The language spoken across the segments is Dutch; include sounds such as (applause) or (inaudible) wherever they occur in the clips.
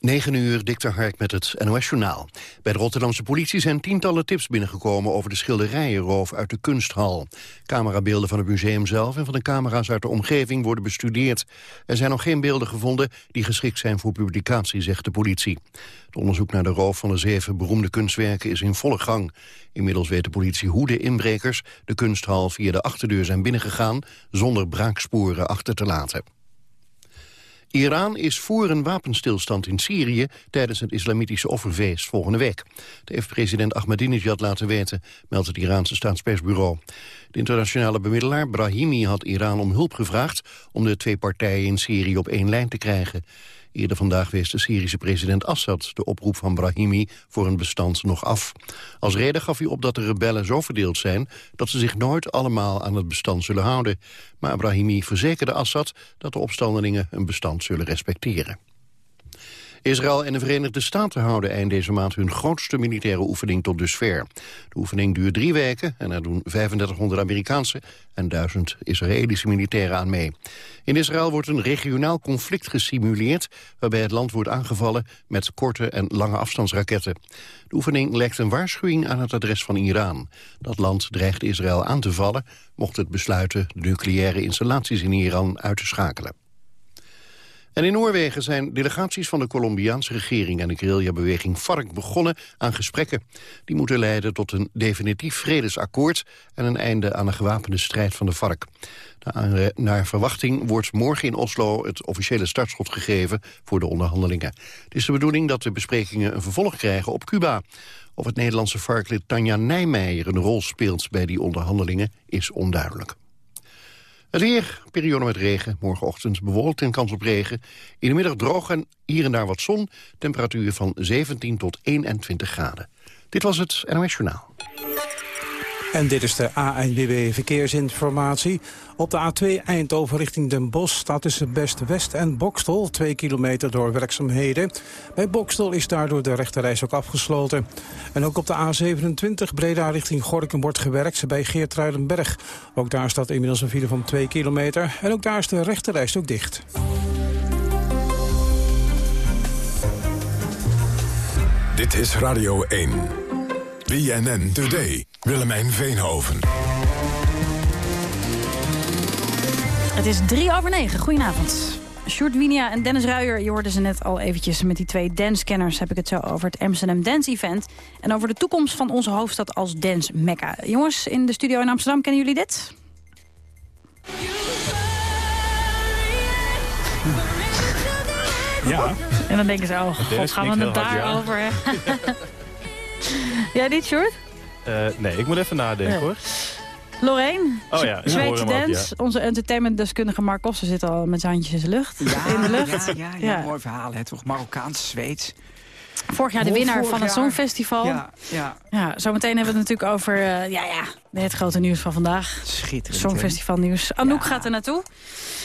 9 uur, Dikter Hark met het NOS-journaal. Bij de Rotterdamse politie zijn tientallen tips binnengekomen... over de schilderijenroof uit de kunsthal. Camerabeelden van het museum zelf en van de camera's uit de omgeving worden bestudeerd. Er zijn nog geen beelden gevonden die geschikt zijn voor publicatie, zegt de politie. Het onderzoek naar de roof van de zeven beroemde kunstwerken is in volle gang. Inmiddels weet de politie hoe de inbrekers de kunsthal via de achterdeur zijn binnengegaan... zonder braaksporen achter te laten. Iran is voor een wapenstilstand in Syrië tijdens het islamitische offerfeest volgende week. Dat heeft president Ahmadinejad laten weten, meldt het Iraanse staatspersbureau. De internationale bemiddelaar Brahimi had Iran om hulp gevraagd om de twee partijen in Syrië op één lijn te krijgen. Eerder vandaag wees de Syrische president Assad de oproep van Brahimi voor een bestand nog af. Als reden gaf hij op dat de rebellen zo verdeeld zijn dat ze zich nooit allemaal aan het bestand zullen houden. Maar Brahimi verzekerde Assad dat de opstandelingen een bestand zullen respecteren. Israël en de Verenigde Staten houden eind deze maand hun grootste militaire oefening tot dusver. De oefening duurt drie weken en er doen 3500 Amerikaanse en 1000 Israëlische militairen aan mee. In Israël wordt een regionaal conflict gesimuleerd waarbij het land wordt aangevallen met korte en lange afstandsraketten. De oefening legt een waarschuwing aan het adres van Iran. Dat land dreigt Israël aan te vallen mocht het besluiten de nucleaire installaties in Iran uit te schakelen. En in Noorwegen zijn delegaties van de Colombiaanse regering en de guerrillabeweging FARC begonnen aan gesprekken. Die moeten leiden tot een definitief vredesakkoord en een einde aan de gewapende strijd van de FARC. Naar verwachting wordt morgen in Oslo het officiële startschot gegeven voor de onderhandelingen. Het is de bedoeling dat de besprekingen een vervolg krijgen op Cuba. Of het Nederlandse FARC-lid Tanja Nijmeijer een rol speelt bij die onderhandelingen is onduidelijk. Het weer, periode met regen, morgenochtend bewolkt en kans op regen. In de middag droog en hier en daar wat zon. Temperatuur van 17 tot 21 graden. Dit was het NOS Journaal. En dit is de ANWB Verkeersinformatie. Op de A2 Eindhoven richting Den Bosch staat tussen Best-West en Bokstel... 2 kilometer door werkzaamheden. Bij Bokstel is daardoor de rechterreis ook afgesloten. En ook op de A27 Breda richting Gorkum wordt gewerkt bij Geertruidenberg. Ook daar staat inmiddels een file van 2 kilometer. En ook daar is de rechterreis ook dicht. Dit is Radio 1. BNN Today. Willemijn Veenhoven. Het is drie over negen. Goedenavond. Sjoerd Winia en Dennis Ruijer, je hoorde ze net al eventjes... met die twee dance-kenners heb ik het zo over het Amsterdam Dance Event... en over de toekomst van onze hoofdstad als dance-mecca. Jongens, in de studio in Amsterdam, kennen jullie dit? Ja. En dan denken ze, oh god, gaan we het daarover? (laughs) Ja. Jij dit, Sjoerd? Uh, nee, ik moet even nadenken hoor. Lorraine, oh, ja. Zweedse Dance. Onze entertainmentdeskundige Mark Koster zit al met zijn handjes in de lucht. Ja, in de lucht. Ja, ja, ja, mooi verhaal, hè, toch? Marokkaans, Zweeds. Vorig jaar de winnaar van het Songfestival. Ja, ja. ja, zometeen hebben we het natuurlijk over uh, ja, ja, het grote nieuws van vandaag. Schitterend. Songfestival nieuws. Anouk gaat er naartoe.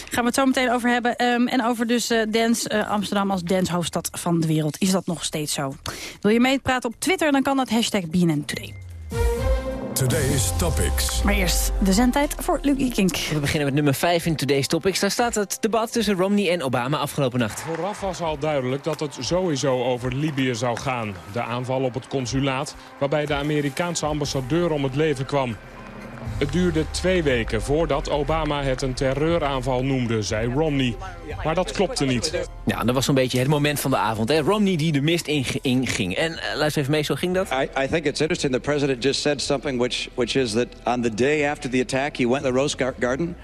Gaan we het zo meteen over hebben. Um, en over dus uh, dance, uh, Amsterdam als dancehoofdstad van de wereld. Is dat nog steeds zo? Wil je meepraten op Twitter? Dan kan dat hashtag BNN Today. Today's Topics. Maar eerst de zendtijd voor Lucky Kink. We beginnen met nummer 5 in Today's Topics. Daar staat het debat tussen Romney en Obama afgelopen nacht. Vooraf was al duidelijk dat het sowieso over Libië zou gaan. De aanval op het consulaat, waarbij de Amerikaanse ambassadeur om het leven kwam. Het duurde twee weken voordat Obama het een terreuraanval noemde, zei Romney. Maar dat klopte niet. Ja, dat was zo'n beetje het moment van de avond. Hè? Romney die de mist inging. In en uh, luister even mee, zo ging dat. I, I think it's interesting. The president just said something which, which is that on the day after the attack... he went to the Rose Garden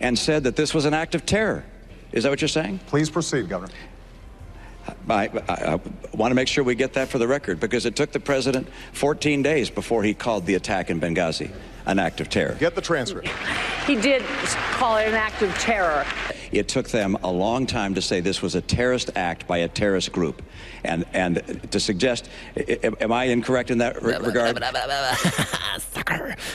and said that this was an act of terror. Is that what you're saying? Please proceed, Governor. I, I, I, want to make sure we get that for the record because it took the president 14 days before he called the attack in Benghazi an act of terror. Get the transcript. He did call it an act of terror. It took them a long time to say this was a terrorist act by a terrorist group. And, and to suggest, am I incorrect in that regard?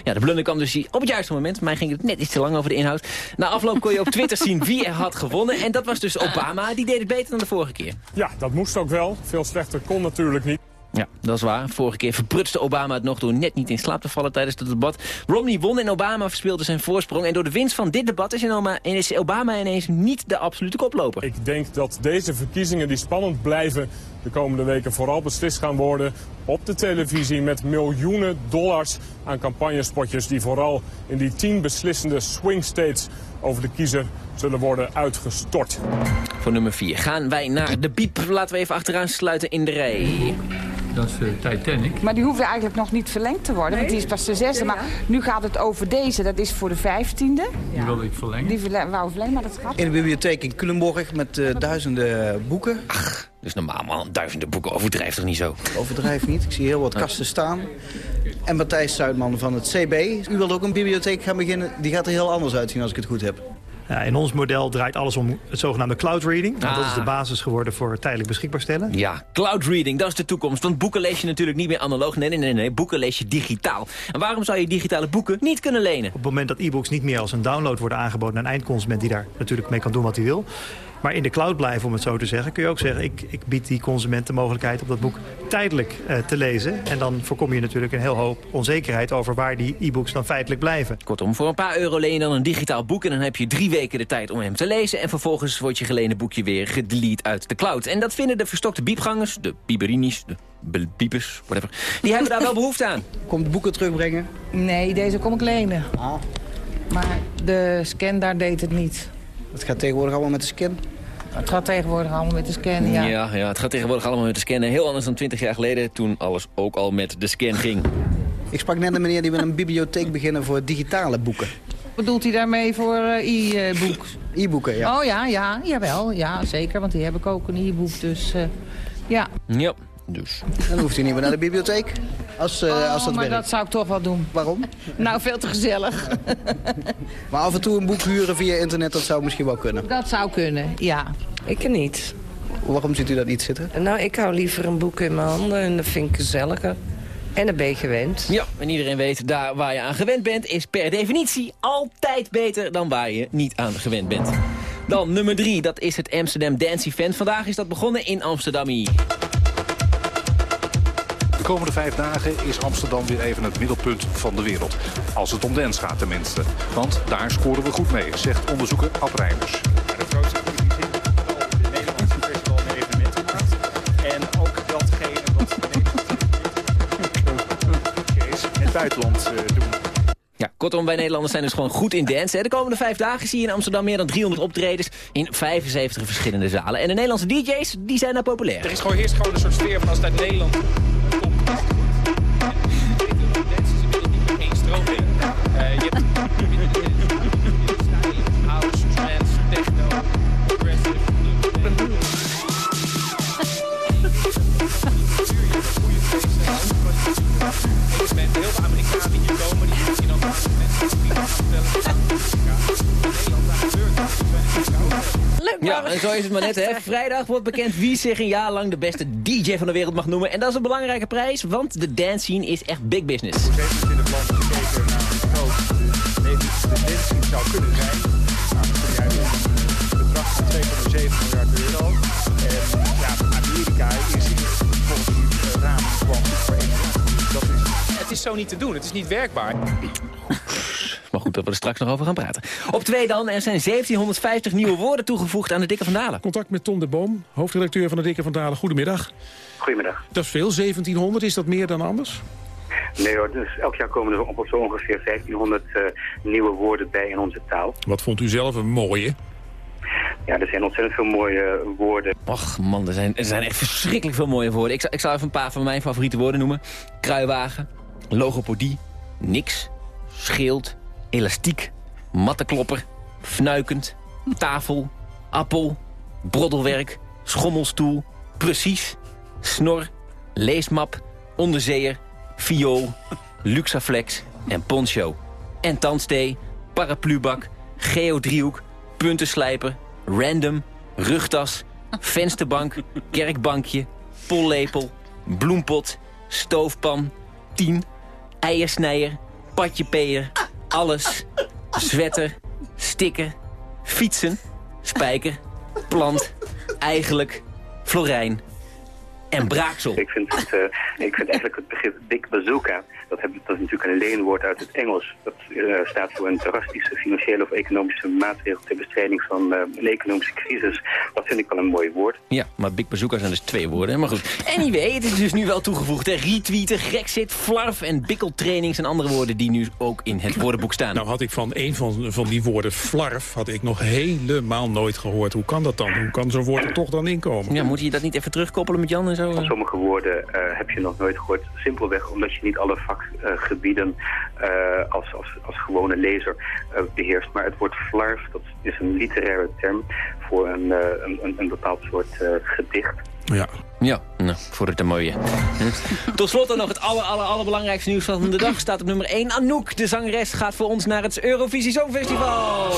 ja, de blunder kwam dus op het juiste moment. Mij ging het net iets te lang over de inhoud. Na afloop kon je op Twitter zien wie er had gewonnen. En dat was dus Obama. Die deed het beter dan de vorige keer. Ja, dat moest ook wel. Veel slechter kon natuurlijk niet. Ja, dat is waar. Vorige keer verprutste Obama het nog door net niet in slaap te vallen tijdens het debat. Romney won en Obama verspeelde zijn voorsprong. En door de winst van dit debat is, Obama, is Obama ineens niet de absolute koploper. Ik denk dat deze verkiezingen die spannend blijven de komende weken vooral beslist gaan worden op de televisie met miljoenen dollars aan campagnespotjes die vooral in die tien beslissende swing states over de kiezer zullen worden uitgestort. Voor nummer 4 gaan wij naar de biep. Laten we even achteraan sluiten in de rij. Dat is uh, Titanic. Maar die hoeft eigenlijk nog niet verlengd te worden, want die is pas de zesde. Maar nu gaat het over deze, dat is voor de vijftiende. Die wil ik verlengen. Die verle wou verlengen, maar dat gaat In de bibliotheek in Culemborg met uh, duizenden boeken. Ach, dus normaal man, duizenden boeken. Overdrijf toch niet zo? Overdrijf niet. Ik zie heel wat kasten staan. En Matthijs Zuidman van het CB. U wilt ook een bibliotheek gaan beginnen. Die gaat er heel anders uitzien als ik het goed heb. Ja, in ons model draait alles om het zogenaamde cloud reading. Want dat is de basis geworden voor tijdelijk beschikbaar stellen. Ja, cloud reading, dat is de toekomst. Want boeken lees je natuurlijk niet meer analoog. Nee, nee, nee, nee. Boeken lees je digitaal. En waarom zou je digitale boeken niet kunnen lenen? Op het moment dat e-books niet meer als een download worden aangeboden... aan een eindconsument die daar natuurlijk mee kan doen wat hij wil... Maar in de cloud blijven, om het zo te zeggen, kun je ook zeggen... ik, ik bied die consument de mogelijkheid om dat boek tijdelijk uh, te lezen. En dan voorkom je natuurlijk een heel hoop onzekerheid... over waar die e-books dan feitelijk blijven. Kortom, voor een paar euro leen je dan een digitaal boek... en dan heb je drie weken de tijd om hem te lezen... en vervolgens wordt je geleende boekje weer gedelete uit de cloud. En dat vinden de verstokte biepgangers, de biberinis, de piepers, whatever... die hebben daar wel behoefte aan. (laughs) Komt boeken terugbrengen? Nee, deze kom ik lenen. Ah. Maar de scan daar deed het niet. Het gaat tegenwoordig allemaal met de scan? Het gaat tegenwoordig allemaal met de scan, ja. ja. Ja, het gaat tegenwoordig allemaal met de scan. Heel anders dan 20 jaar geleden, toen alles ook al met de scan ging. Ik sprak net een meneer die wil een bibliotheek beginnen voor digitale boeken. Bedoelt hij daarmee voor uh, e-books? E-boeken, ja. Oh ja, ja, jawel. Ja, zeker, want die heb ik ook een e-book, dus uh, ja. Ja, dus. Dan hoeft u niet meer naar de bibliotheek. Als, uh, oh, als dat maar werkt. dat zou ik toch wel doen. Waarom? (laughs) Nou, veel te gezellig. (laughs) maar af en toe een boek huren via internet, dat zou misschien wel kunnen. Dat zou kunnen, ja. Ik niet. Waarom ziet u dat niet zitten? Nou, ik hou liever een boek in mijn handen en dat vind ik gezelliger. En dan ben je gewend. Ja, en iedereen weet, daar waar je aan gewend bent... is per definitie altijd beter dan waar je niet aan gewend bent. Dan nummer drie, dat is het Amsterdam Dance Event. Vandaag is dat begonnen in Amsterdam. Komende vijf dagen is Amsterdam weer even het middelpunt van de wereld. Als het om dance gaat tenminste. Want daar scoren we goed mee, zegt onderzoeker Ab Rijmers. De grootste verkiezing vooral de Nederlandse festival een evenementen maakt. En ook datgene wat in het buitenland uh, doen. Ja, kortom, wij Nederlanders zijn dus gewoon goed in dance. Hè. De komende vijf dagen zie je in Amsterdam meer dan 300 optredens in 75 verschillende zalen. En de Nederlandse DJ's, die zijn daar populair. Er is gewoon, heerst gewoon een soort sfeer van als het uit Nederland ja, en zo is het maar net, hè. (laughs) Vrijdag wordt bekend wie zich een jaar lang de beste DJ van de wereld mag noemen. En dat is een belangrijke prijs, want de dance scene is echt big business. in het land gekeken naar hoe groot de dance scene zou kunnen zijn. Nou, dan kom je uit een bedrag van 2,7 miljard euro. En ja, Amerika is hier volgens die raam gewoon voor één dat is, Het is zo niet te doen, het is niet werkbaar. (laughs) Dat we er straks nog over gaan praten. Op twee dan, er zijn 1750 nieuwe woorden toegevoegd aan de Dikke van Dalen. Contact met Tom de Boom, hoofdredacteur van de Dikke van Dalen. Goedemiddag. Goedemiddag. Dat is veel, 1700. Is dat meer dan anders? Nee hoor, dus elk jaar komen er op zo ongeveer 1500 uh, nieuwe woorden bij in onze taal. Wat vond u zelf een mooie? Ja, er zijn ontzettend veel mooie woorden. Och man, er zijn, er zijn echt verschrikkelijk veel mooie woorden. Ik zal, ik zal even een paar van mijn favoriete woorden noemen. Kruiwagen, logopodie, niks, schild, elastiek, mattenklopper, fnuikend, tafel, appel, broddelwerk, schommelstoel, precies, snor, leesmap, onderzeeër, viool, luxaflex en poncho. En tandstee, paraplubak, geodriehoek, puntenslijper, random, rugtas, vensterbank, kerkbankje, pollepel, bloempot, stoofpan, tien, eiersnijer, patjepeer, alles, zwetter, sticker, fietsen, spijker, plant, eigenlijk, florijn. En braaksel. Ik vind, het, uh, ik vind eigenlijk het begrip Big Bazooka, dat, heb, dat is natuurlijk een leenwoord uit het Engels. Dat uh, staat voor een drastische financiële of economische maatregel ter bestrijding van uh, een economische crisis. Dat vind ik wel een mooi woord. Ja, maar Big Bazooka zijn dus twee woorden. Maar goed, anyway, het is dus nu wel toegevoegd. Hè? Retweeten, Grexit, flarf en bikkeltrainings en andere woorden die nu ook in het woordenboek staan. Nou had ik van een van, van die woorden flarf, had ik nog helemaal nooit gehoord. Hoe kan dat dan? Hoe kan zo'n woord er toch dan inkomen? Ja, moet je dat niet even terugkoppelen met Jan en zo? Van sommige woorden uh, heb je nog nooit gehoord. Simpelweg omdat je niet alle vakgebieden uh, als, als, als gewone lezer uh, beheerst. Maar het woord flarf, dat is een literaire term voor een, een, een, een bepaald soort gedicht. Ja. Ja, nou, voor het een mooie. (laughs) Tot slot dan nog het aller, aller, allerbelangrijkste nieuws van de dag. Staat op nummer 1. Anouk, de zangeres, gaat voor ons naar het Eurovisie Songfestival.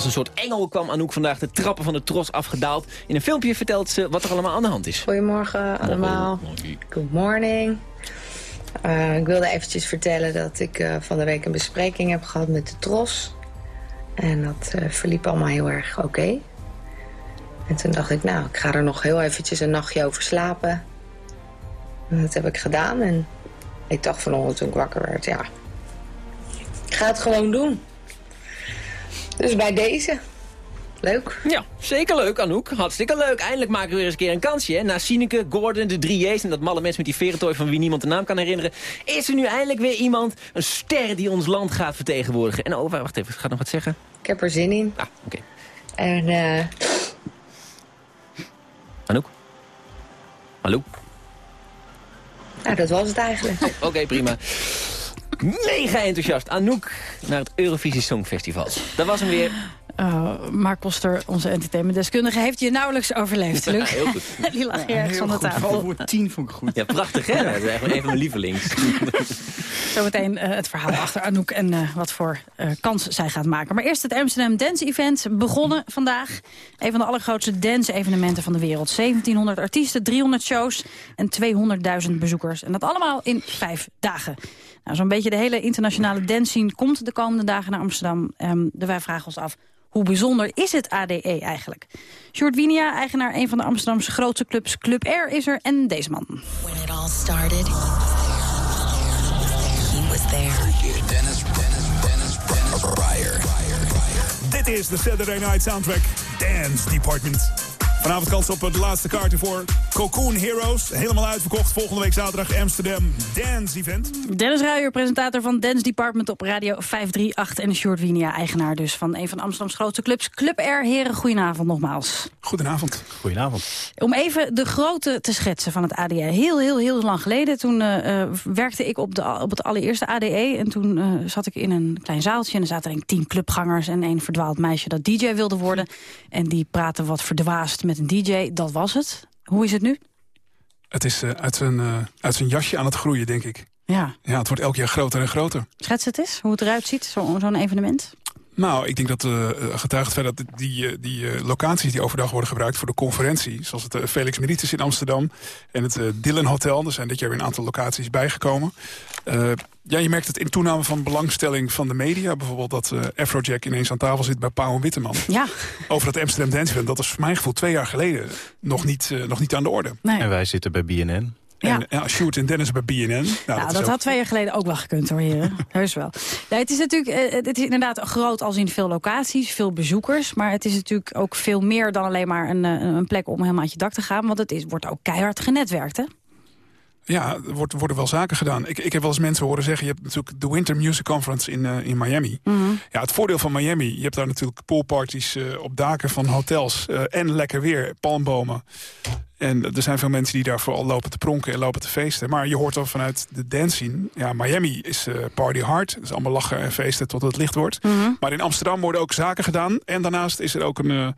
Als een soort engel kwam Anouk vandaag de trappen van de tros afgedaald. In een filmpje vertelt ze wat er allemaal aan de hand is. Goedemorgen allemaal. Good morning. Uh, ik wilde eventjes vertellen dat ik uh, van de week een bespreking heb gehad met de Tros. En dat uh, verliep allemaal heel erg oké. Okay. En toen dacht ik, nou, ik ga er nog heel eventjes een nachtje over slapen. En dat heb ik gedaan. En ik dacht vanochtend toen ik wakker werd, ja, ik ga het gewoon doen. Dus bij deze. Leuk. Ja, zeker leuk, Anouk. Hartstikke leuk. Eindelijk maken we weer eens een keer een kansje. Hè? Na Sineke, Gordon, de drie J's en dat malle mens met die verentooi van wie niemand de naam kan herinneren... is er nu eindelijk weer iemand, een ster die ons land gaat vertegenwoordigen. En oh, wacht even, gaat nog wat zeggen? Ik heb er zin in. Ah, oké. Okay. En, eh... Uh... Anouk? Hallo? Nou, dat was het eigenlijk. Oké, okay, prima. Mega enthousiast. Anouk naar het Eurovisie Songfestival. Dat was hem weer. Uh, Mark Koster, onze entertainmentdeskundige, heeft je nauwelijks overleefd, (laughs) Luc. Ja, heel goed. (laughs) Die lag hier ergens van de tafel. Voor tien vond ik goed. Ja, prachtig hè? Dat is eigenlijk een van mijn lievelings. (laughs) Zometeen uh, het verhaal achter Anouk en uh, wat voor kans zij gaat maken. Maar eerst het Amsterdam Dance Event, begonnen vandaag. Een van de allergrootste dance-evenementen van de wereld. 1700 artiesten, 300 shows en 200.000 bezoekers. En dat allemaal in vijf dagen. Nou, Zo'n beetje de hele internationale dance scene komt de komende dagen naar Amsterdam. Um, wij vragen ons af, hoe bijzonder is het ADE eigenlijk? Sjoerd Winia, eigenaar een van de Amsterdamse grootste clubs Club Air, is er en deze man. When it all started, he was there. Dennis, Dennis, Dennis, Dennis Pryor. Dit is de Saturday Night Soundtrack Dance Department. Vanavond kans op de laatste kaarten voor Cocoon Heroes. Helemaal uitverkocht. Volgende week zaterdag Amsterdam Dance Event. Dennis Ruijer, presentator van Dance Department op Radio 538. En Short Winia, eigenaar dus van een van Amsterdams grootste clubs. Club Air. Heren, goedenavond nogmaals. Goedenavond. Goedenavond. Om even de grootte te schetsen van het ADE. Heel, heel, heel lang geleden. Toen uh, werkte ik op, de, op het allereerste ADE. En toen uh, zat ik in een klein zaaltje. En er zaten denk ik tien clubgangers en een verdwaald meisje dat DJ wilde worden. En die praten wat verdwaasd met een DJ. Dat was het. Hoe is het nu? Het is uh, uit, zijn, uh, uit zijn jasje aan het groeien, denk ik. Ja. Ja, het wordt elk jaar groter en groter. Schets het eens, hoe het eruit ziet, zo'n zo evenement? Nou, ik denk dat uh, getuigt verder dat die, die uh, locaties die overdag worden gebruikt voor de conferentie... zoals het uh, Felix Meritis in Amsterdam en het Dylan Hotel... er zijn dit jaar weer een aantal locaties bijgekomen. ja, je merkt het in toename van belangstelling van de media. Bijvoorbeeld dat Afrojack ineens aan tafel zit bij Pauw en Witteman. Ja. Over het Amsterdam Dance Event. Dat is voor mijn gevoel twee jaar geleden nog niet, nog niet aan de orde. Nee. En wij zitten bij BNN. En ja. ja, Sjoerd en Dennis bij BNN. Nou, nou, dat, dat ook... had twee jaar geleden ook wel gekund hoor, heren. (laughs) Heus wel. Het is natuurlijk het is inderdaad groot als in veel locaties, veel bezoekers. Maar het is natuurlijk ook veel meer dan alleen maar een, een plek om helemaal uit je dak te gaan. Want het is, wordt ook keihard genetwerkt, hè? Ja, er worden wel zaken gedaan. Ik, ik heb wel eens mensen horen zeggen... je hebt natuurlijk de Winter Music Conference in, uh, in Miami. Mm -hmm. Ja, het voordeel van Miami... je hebt daar natuurlijk poolparties uh, op daken van hotels... Uh, en lekker weer, palmbomen. En er zijn veel mensen die daar vooral lopen te pronken en lopen te feesten. Maar je hoort dan vanuit de dance scene... ja, Miami is party hard. Dus allemaal lachen en feesten tot het licht wordt. Mm -hmm. Maar in Amsterdam worden ook zaken gedaan. En daarnaast is er ook een,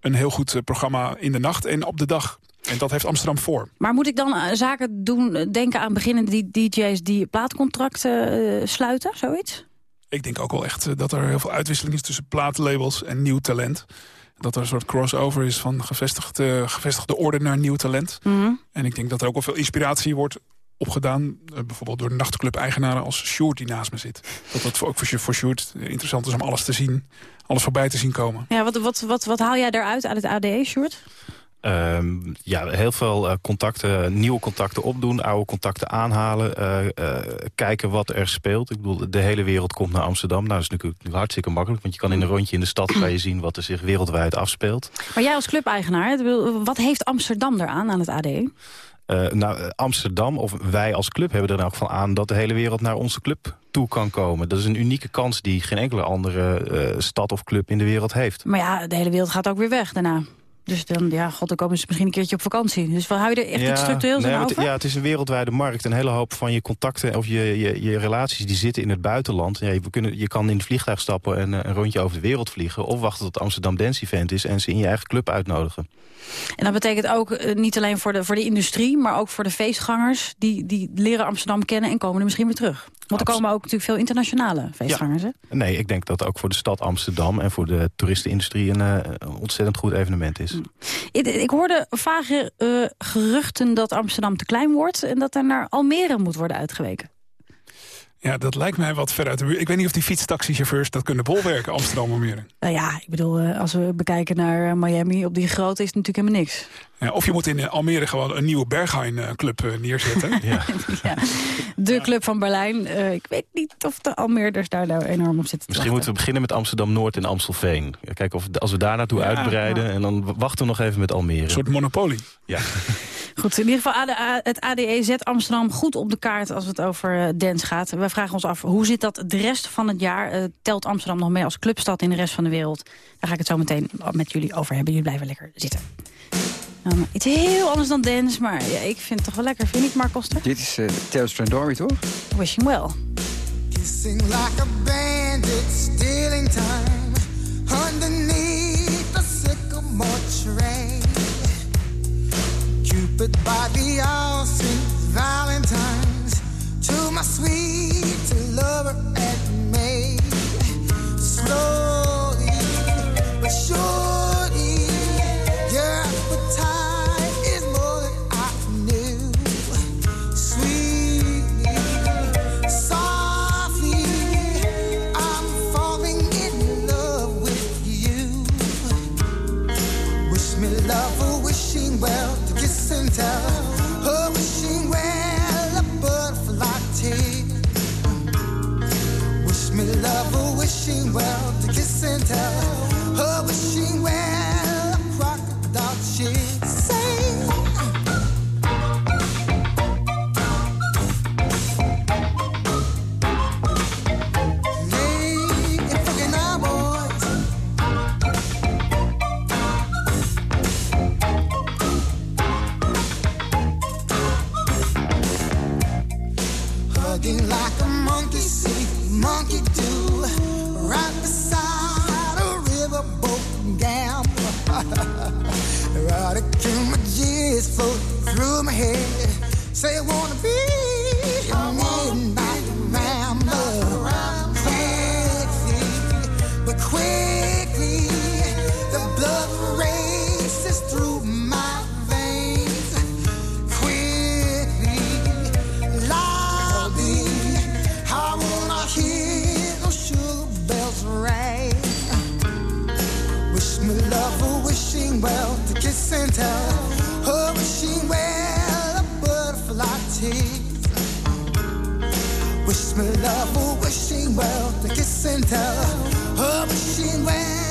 een heel goed programma in de nacht en op de dag. En dat heeft Amsterdam voor. Maar moet ik dan uh, zaken doen, denken aan beginnende DJ's die plaatcontracten uh, sluiten, zoiets? Ik denk ook wel echt dat er heel veel uitwisseling is tussen plaatlabels en nieuw talent. Dat er een soort crossover is van gevestigde, gevestigde orde naar nieuw talent. Mm -hmm. En ik denk dat er ook wel veel inspiratie wordt opgedaan. eh, bijvoorbeeld door nachtclub-eigenaren als Sjoerd die naast me zit. Dat dat voor- ook voor, voor Sjoerd interessant is om alles te zien. Alles voorbij te zien komen. Ja, wat, wat, wat, wat haal jij daaruit uit het ADE, Sjoerd? Ehm, ja, heel veel eh, contacten, nieuwe contacten opdoen, oude contacten aanhalen. eh, eh, kijken wat er speelt. Ik bedoel, de hele wereld komt naar Amsterdam. Nou, dat is natuurlijk hartstikke makkelijk. Want je kan in een rondje in de stad kan je zien wat er zich wereldwijd afspeelt. Maar jij als clubeigenaar, wat heeft Amsterdam eraan aan het? Eh, nou, Amsterdam, of wij als club, hebben er elk geval aan... dat de hele wereld naar onze club toe kan komen. Dat is een unieke kans die geen enkele andere stad of club in de wereld heeft. Maar ja, de hele wereld gaat ook weer weg daarna. Dus dan, ja, god, dan komen ze misschien een keertje op vakantie. Dus je er echt iets structureels nee, het- over? Ja, het is een wereldwijde markt. Een hele hoop van je contacten of je, je, je relaties die zitten in het buitenland. Ja, je, we kunnen, je kan in het vliegtuig stappen en eh, een rondje over de wereld vliegen. Of wachten tot Amsterdam Dance Event is en ze in je eigen club uitnodigen. En dat betekent ook eh, niet alleen voor de, voor de industrie... maar ook voor de feestgangers. Die, die leren Amsterdam kennen en komen er misschien weer terug. Want er komen ook natuurlijk veel internationale feestgangers. Hè? Nee, ik denk dat ook voor de stad Amsterdam en voor de toeristenindustrie een, eh, een ontzettend goed evenement is. Ik, ik hoorde vage eh, geruchten dat Amsterdam te klein wordt... en dat er naar Almere moet worden uitgeweken. Ja, dat lijkt mij wat ver uit de buurt. Ik weet niet of die fietstaxichauffeurs dat kunnen bolwerken, Amsterdam Almere. Nou ja, ik bedoel, eh, als we bekijken naar eh, Miami... op die grootte is het natuurlijk helemaal niks. Ja, of je moet in eh, Almere gewoon een nieuwe Berghain-club eh, neerzetten. (laughs) ja. De club van Berlijn. eh, ik weet niet of de Almeerders daar nou enorm op zitten te Misschien moeten we beginnen met Amsterdam-Noord en Amstelveen. Ja, Kijken of als we daar naartoe Ja, uitbreiden en dan wachten we nog even met Almere. Een soort monopolie. Ja. Goed, in ieder geval het ADE zet Amsterdam goed op de kaart als het over dance gaat. We vragen ons af, hoe zit dat de rest van het jaar? Eh, telt Amsterdam nog mee als clubstad in de rest van de wereld? Daar ga ik het zo meteen met jullie over hebben. Jullie blijven lekker zitten. Nou, iets heel anders dan dance, maar ja, ik vind het toch wel lekker. Vind ik, Mark Koster? Dit is uh, Theo Strandori, toch? Wishing well. Kissing like a bandit, stealing time underneath the sycamore tree. Cupid by the kiss and tell. Oh,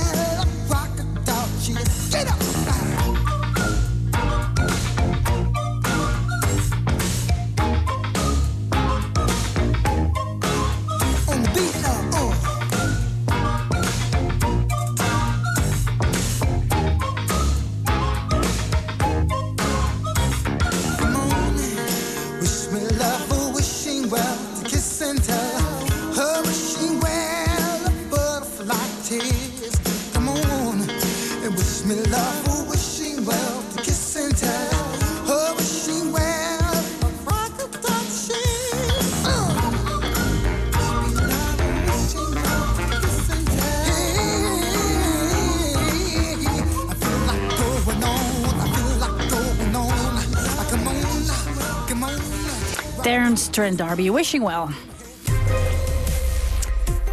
Trent D'Arby, Wishing Well.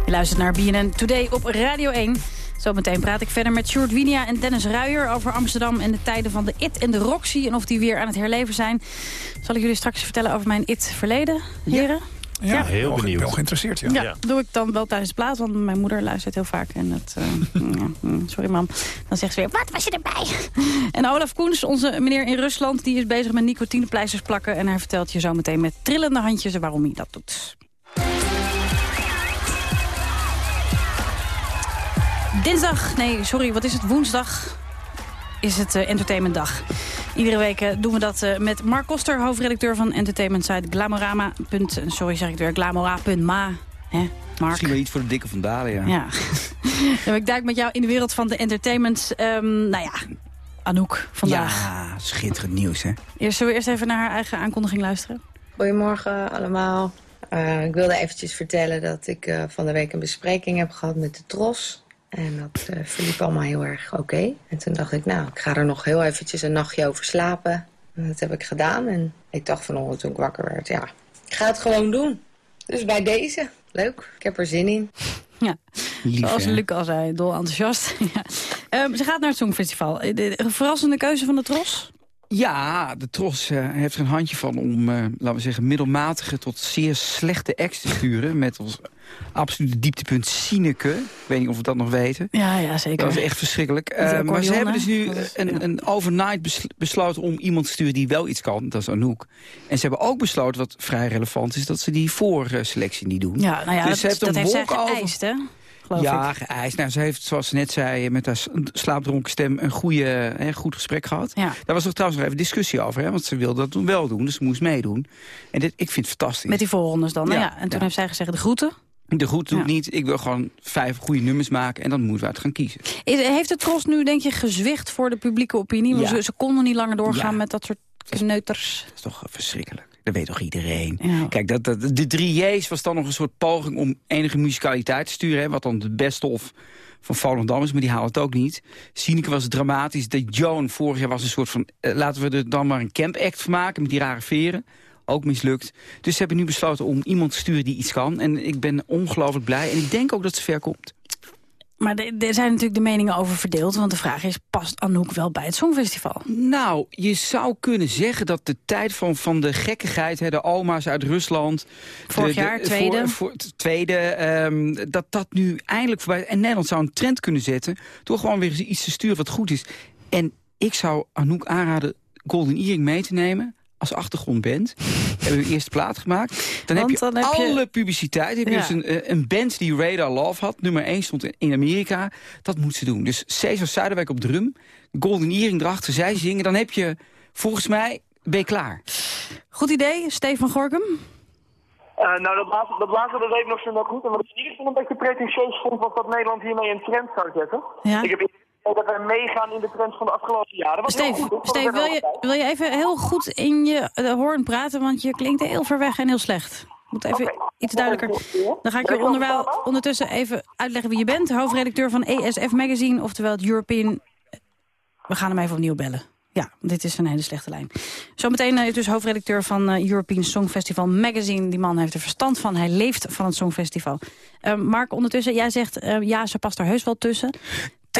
Je luistert naar BNN Today op Radio 1. Zometeen praat ik verder met Sjoerd Winia en Dennis Ruijer... over Amsterdam en de tijden van de IT en de Roxy... en of die weer aan het herleven zijn. Zal ik jullie straks vertellen over mijn IT-verleden, heren? Ja, Ja, heel benieuwd. Wel geïnteresseerd, ja. Ja, doe ik dan wel tijdens het plaat, want mijn moeder luistert heel vaak. En het, eh, (laughs) ja, mm, sorry mam. Dan zegt ze weer, wat was je erbij? (laughs) En Olaf Koens, onze meneer in Rusland, die is bezig met nicotinepleisters plakken. En hij vertelt je zo meteen met trillende handjes waarom hij dat doet. Dinsdag, nee, sorry, wat is het? Woensdag is het eh, Entertainmentdag. Iedere week eh, doen we dat eh, met Mark Koster, hoofdredacteur van entertainment site Glamorama. punt- Sorry, zeg ik weer, glamora.ma. Hè, Mark? Misschien wel iets voor de dikke van Dalen, ja. Ja. (laughs) Ja, Ik duik met jou in de wereld van de entertainment. Ehm, nou ja, Anouk vandaag. Ja, schitterend nieuws, hè. Eerst, zullen we eerst even naar haar eigen aankondiging luisteren? Goedemorgen allemaal. Eh, ik wilde eventjes vertellen dat ik eh, van de week een bespreking heb gehad met de TROS. En dat eh, verliep allemaal heel erg oké. En toen dacht ik, nou, ik ga er nog heel eventjes een nachtje over slapen. En dat heb ik gedaan. En ik dacht vanochtend toen ik wakker werd, ja, ik ga het gewoon doen. Dus bij deze, leuk, ik heb er zin in. (laughs) Ja, Lief, zoals hè? Luc al zei, dol enthousiast. (laughs) ja. Ehm, ze gaat naar het Songfestival. Eh, de- Een verrassende keuze van de Tros? Ja, de Tros eh, heeft er een handje van om, eh, laten we zeggen, middelmatige tot zeer slechte acts te sturen. Met als absolute dieptepunt Sineke. Ik weet niet of we dat nog weten. Ja, ja, zeker. Dat was echt verschrikkelijk. Eh, maar ze hebben dus nu is- een, een overnight bes- besloten om iemand te sturen die wel iets kan. Dat is Anouk. En ze hebben ook besloten, wat vrij relevant is, dat ze die voorselectie niet doen. Ja, nou ja, dus dat, ze heeft dat een heeft zij geëist, hè? Geloof ja, ik. geëist. Nou, ze heeft, zoals ze net zei, met haar slaapdronken stem een goede, hè, goed gesprek gehad. Ja. Daar was er trouwens nog even discussie over, hè, want ze wilde dat toen wel doen, dus ze moest meedoen. En dit, ik vind het fantastisch. Met die voorrondes dan. Nou Ja, en toen heeft zij gezegd de groeten. De goed doe ik Ja. niet, ik wil gewoon vijf goede nummers maken en dan moeten we het gaan kiezen. Is, heeft de Tros nu, denk je, gezwicht voor de publieke opinie? Want Ja. ze, ze konden niet langer doorgaan Ja. met dat soort kneuters. Dat is toch verschrikkelijk. Dat weet toch iedereen. Ja. Kijk, dat, dat, de drie J's was dan nog een soort poging om enige musicaliteit te sturen. Hè, wat dan de beste of van Volendam is, maar die halen het ook niet. Sineke was dramatisch. De Joan vorig jaar was een soort van... eh, laten we er dan maar een camp act van maken met die rare veren. Ook mislukt. Dus ze hebben nu besloten om iemand te sturen die iets kan. En ik ben ongelooflijk blij. En ik denk ook dat ze ver komt. Maar er zijn natuurlijk de meningen over verdeeld. Want de vraag is, past Anouk wel bij het Songfestival? Nou, je zou kunnen zeggen dat de tijd van, van de gekkigheid... Hè, de oma's uit Rusland... Vorig de, de- jaar, tweede. Voor, tweede, ehm, dat dat nu eindelijk voorbij. En Nederland zou een trend kunnen zetten... door gewoon weer eens iets te sturen wat goed is. En ik zou Anouk aanraden Golden Earring mee te nemen... als achtergrondband. Hebben we een eerste plaat gemaakt. Dan Want heb je dan heb je- alle publiciteit. Heb je Ja. dus een, eh, een band die Radar Love had. Nummer 1 stond in- in Amerika. Dat moet ze doen. Dus Cesar Zuiderwijk op drum. Golden Earring erachter. Zij zingen. Dan heb je, volgens mij, ben je klaar. Goed idee, Stefan Gorkum? Eh, nou, dat laatste, dat laatste dat weet ik nog zo goed. En wat ik in ieder geval een beetje pretentieus vond, was dat Nederland hiermee een trend zou zetten. Ja. Ik heb dat wij meegaan in de trend van de afgelopen jaren. Heel Steve, goed Steve wil, je, wil je even heel goed in je eh, hoorn praten? Want je klinkt heel ver weg en heel slecht. Moet even iets duidelijker. Dan ga ik je onderwijl, ondertussen even uitleggen wie je bent. Hoofdredacteur van ESF Magazine, oftewel het European... We gaan hem even opnieuw bellen. Ja, dit is een hele slechte lijn. Zometeen eh, is dus hoofdredacteur van eh, European Songfestival Magazine. Die man heeft er verstand van. Hij leeft van het Songfestival. Eh, Mark, ondertussen, jij zegt... ja, ze past er heus wel tussen.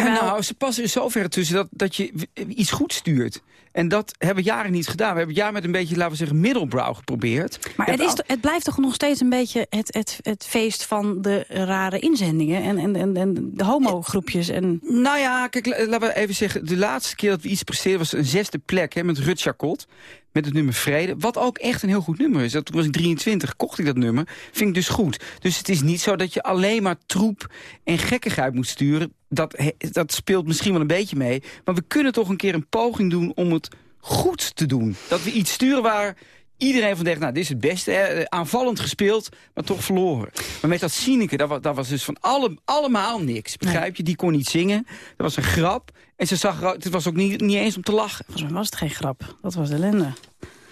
Terwijl- Nou, ze passen er zo ver tussen dat, dat je iets goed stuurt. En dat hebben we jaren niet gedaan. We hebben het jaar met een beetje, laten we zeggen, middelbrow geprobeerd. Maar het, is, het blijft toch nog steeds een beetje het, het, het feest van de rare inzendingen en, en, en, en de homogroepjes. En... Nou ja, kijk, la- laten we even zeggen... de laatste keer dat we iets presteerden was een zesde plek hè, met Rut Chacot. Met het nummer Vrede. Wat ook echt een heel goed nummer is. Dat, toen was ik 23, kocht ik dat nummer. Vind ik dus goed. Dus het is niet zo dat je alleen maar troep en gekkigheid moet sturen. Dat, dat speelt misschien wel een beetje mee. Maar we kunnen toch een keer een poging doen om het goed te doen. Dat we iets sturen waar iedereen van denkt... nou, dit is het beste, hè, aanvallend gespeeld, maar toch verloren. Maar met dat Sineke, dat was, dat was dus van alle, allemaal niks. Begrijp je? Die kon niet zingen. Dat was een grap. En ze zag het was ook niet, niet eens om te lachen. Volgens mij was het geen grap. Dat was de ellende.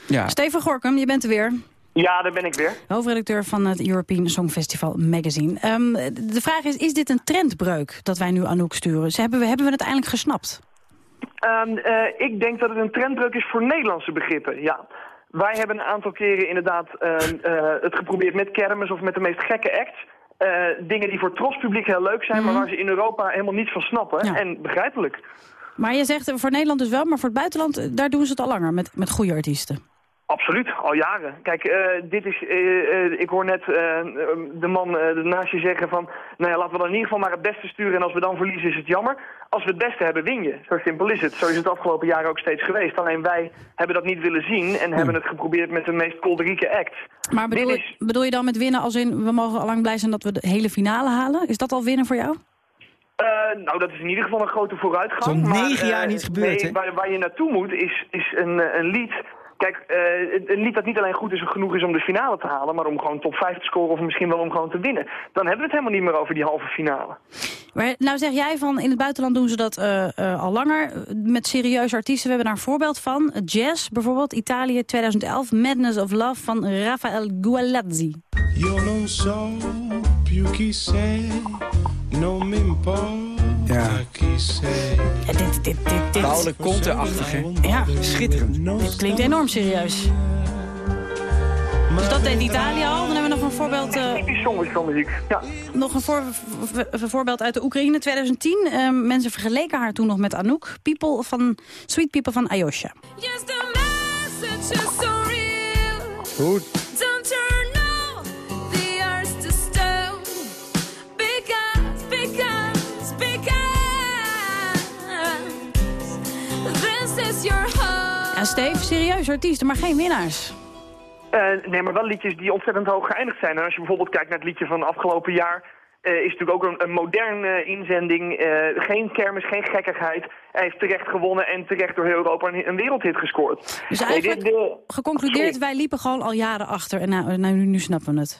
Ja. Steven Gorkum, je bent er weer. Ja, daar ben ik weer. Hoofdredacteur van het European Songfestival Magazine. Ehm, de vraag is, is dit een trendbreuk dat wij nu Anouk sturen? Ze hebben, we, hebben we het eindelijk gesnapt? Ehm, eh, ik denk dat het een trendbreuk is voor Nederlandse begrippen, ja. Wij hebben een aantal keren inderdaad eh, eh, het geprobeerd met kermis of met de meest gekke acts. Eh, dingen die voor het trospubliek heel leuk zijn, maar waar ze in Europa helemaal niets van snappen. En begrijpelijk. Maar je zegt eh, voor Nederland dus wel, maar voor het buitenland, daar doen ze het al langer met, met goede artiesten. Absoluut, al jaren. Kijk, eh, dit is, eh, eh, ik hoor net eh, de man eh, naast je zeggen van, nou ja, laten we dan in ieder geval maar het beste sturen en als we dan verliezen is het jammer. Als we het beste hebben, win je. Zo simpel is het. Zo is het afgelopen jaar ook steeds geweest. Alleen wij hebben dat niet willen zien en hebben het geprobeerd met de meest kolderieke act. Maar bedoel, bedoel je dan met winnen als in, we mogen al lang blij zijn dat we de hele finale halen? Is dat al winnen voor jou? Eh, nou, dat is in ieder geval een grote vooruitgang. Zo'n negen jaar niet gebeurd, nee, hè? Waar, waar je naartoe moet is, is een, een lied... Kijk, eh, een lied dat niet alleen goed is genoeg is om de finale te halen... maar om gewoon top 5 te scoren of misschien wel om gewoon te winnen. Dan hebben we het helemaal niet meer over die halve finale. Maar nou zeg jij van, in het buitenland doen ze dat eh, eh, al langer. eh, Met serieuze artiesten, we hebben daar een voorbeeld van. Jazz bijvoorbeeld, Italië 2011, Madness of Love van Rafael Gualazzi. Io non so più chi sei, non mi importa sei. Ja, dit, dit, dit, dit. Paule Conte-achtig, hè? Ja. Schitterend. Dit klinkt enorm serieus. Dus dat deed Italië al. Dan hebben we nog een voorbeeld... eh, Typisch songfestivalmuziek, ja. Nog een, voor, v- v- een voorbeeld uit de Oekraïne 2010. Eh, mensen vergeleken haar toen nog met Anouk. People van, Sweet People van Ayosha. Goed. Don't turn off Ja, Steve, serieuze artiesten, maar geen winnaars. Eh, nee, maar wel liedjes die ontzettend hoog geëindigd zijn. En als je bijvoorbeeld kijkt naar het liedje van afgelopen jaar... eh, is natuurlijk ook een, een moderne inzending. eh, geen kermis, geen gekkigheid. Hij heeft terecht gewonnen en terecht door heel Europa een, een wereldhit gescoord. Dus Nee, eigenlijk dit- de- geconcludeerd, wij liepen gewoon al jaren achter. En nou, nou, nu, nu snappen we het.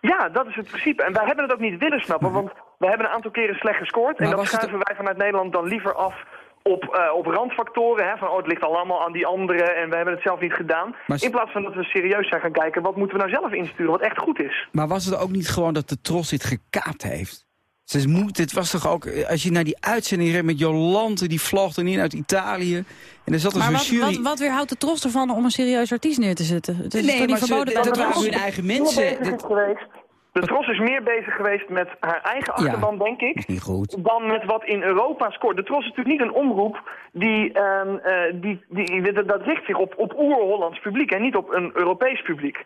Ja, dat is het principe. En wij hebben het ook niet willen snappen, want we hebben een aantal keren slecht gescoord. En Maar dat het- schuiven wij vanuit Nederland dan liever af op, eh, op randfactoren. Hè, van, oh, het ligt allemaal aan die anderen en we hebben het zelf niet gedaan. Maar- In plaats van dat we serieus zijn gaan kijken, wat moeten we nou zelf insturen, wat echt goed is. Maar was het ook niet gewoon dat de Tros dit gekaapt heeft? Ze moet, dit was toch ook, eh, als je naar die uitzending reed met Jolante, die vloog dan in uit Italië. En er zat dus Maar een wat, jury... wat, wat weerhoudt de trots ervan om een serieus artiest neer te zetten? Het is Nee, toch niet maar ze- verboden dat de waren Tros? hun eigen mensen. De Tros is meer bezig geweest met haar eigen achterban, denk ik, niet goed. dan met wat in Europa scoort. De Tros is natuurlijk niet een omroep die, ehm, eh, die, die, dat- dat richt zich op, op oer-Hollands publiek en niet op een Europees publiek.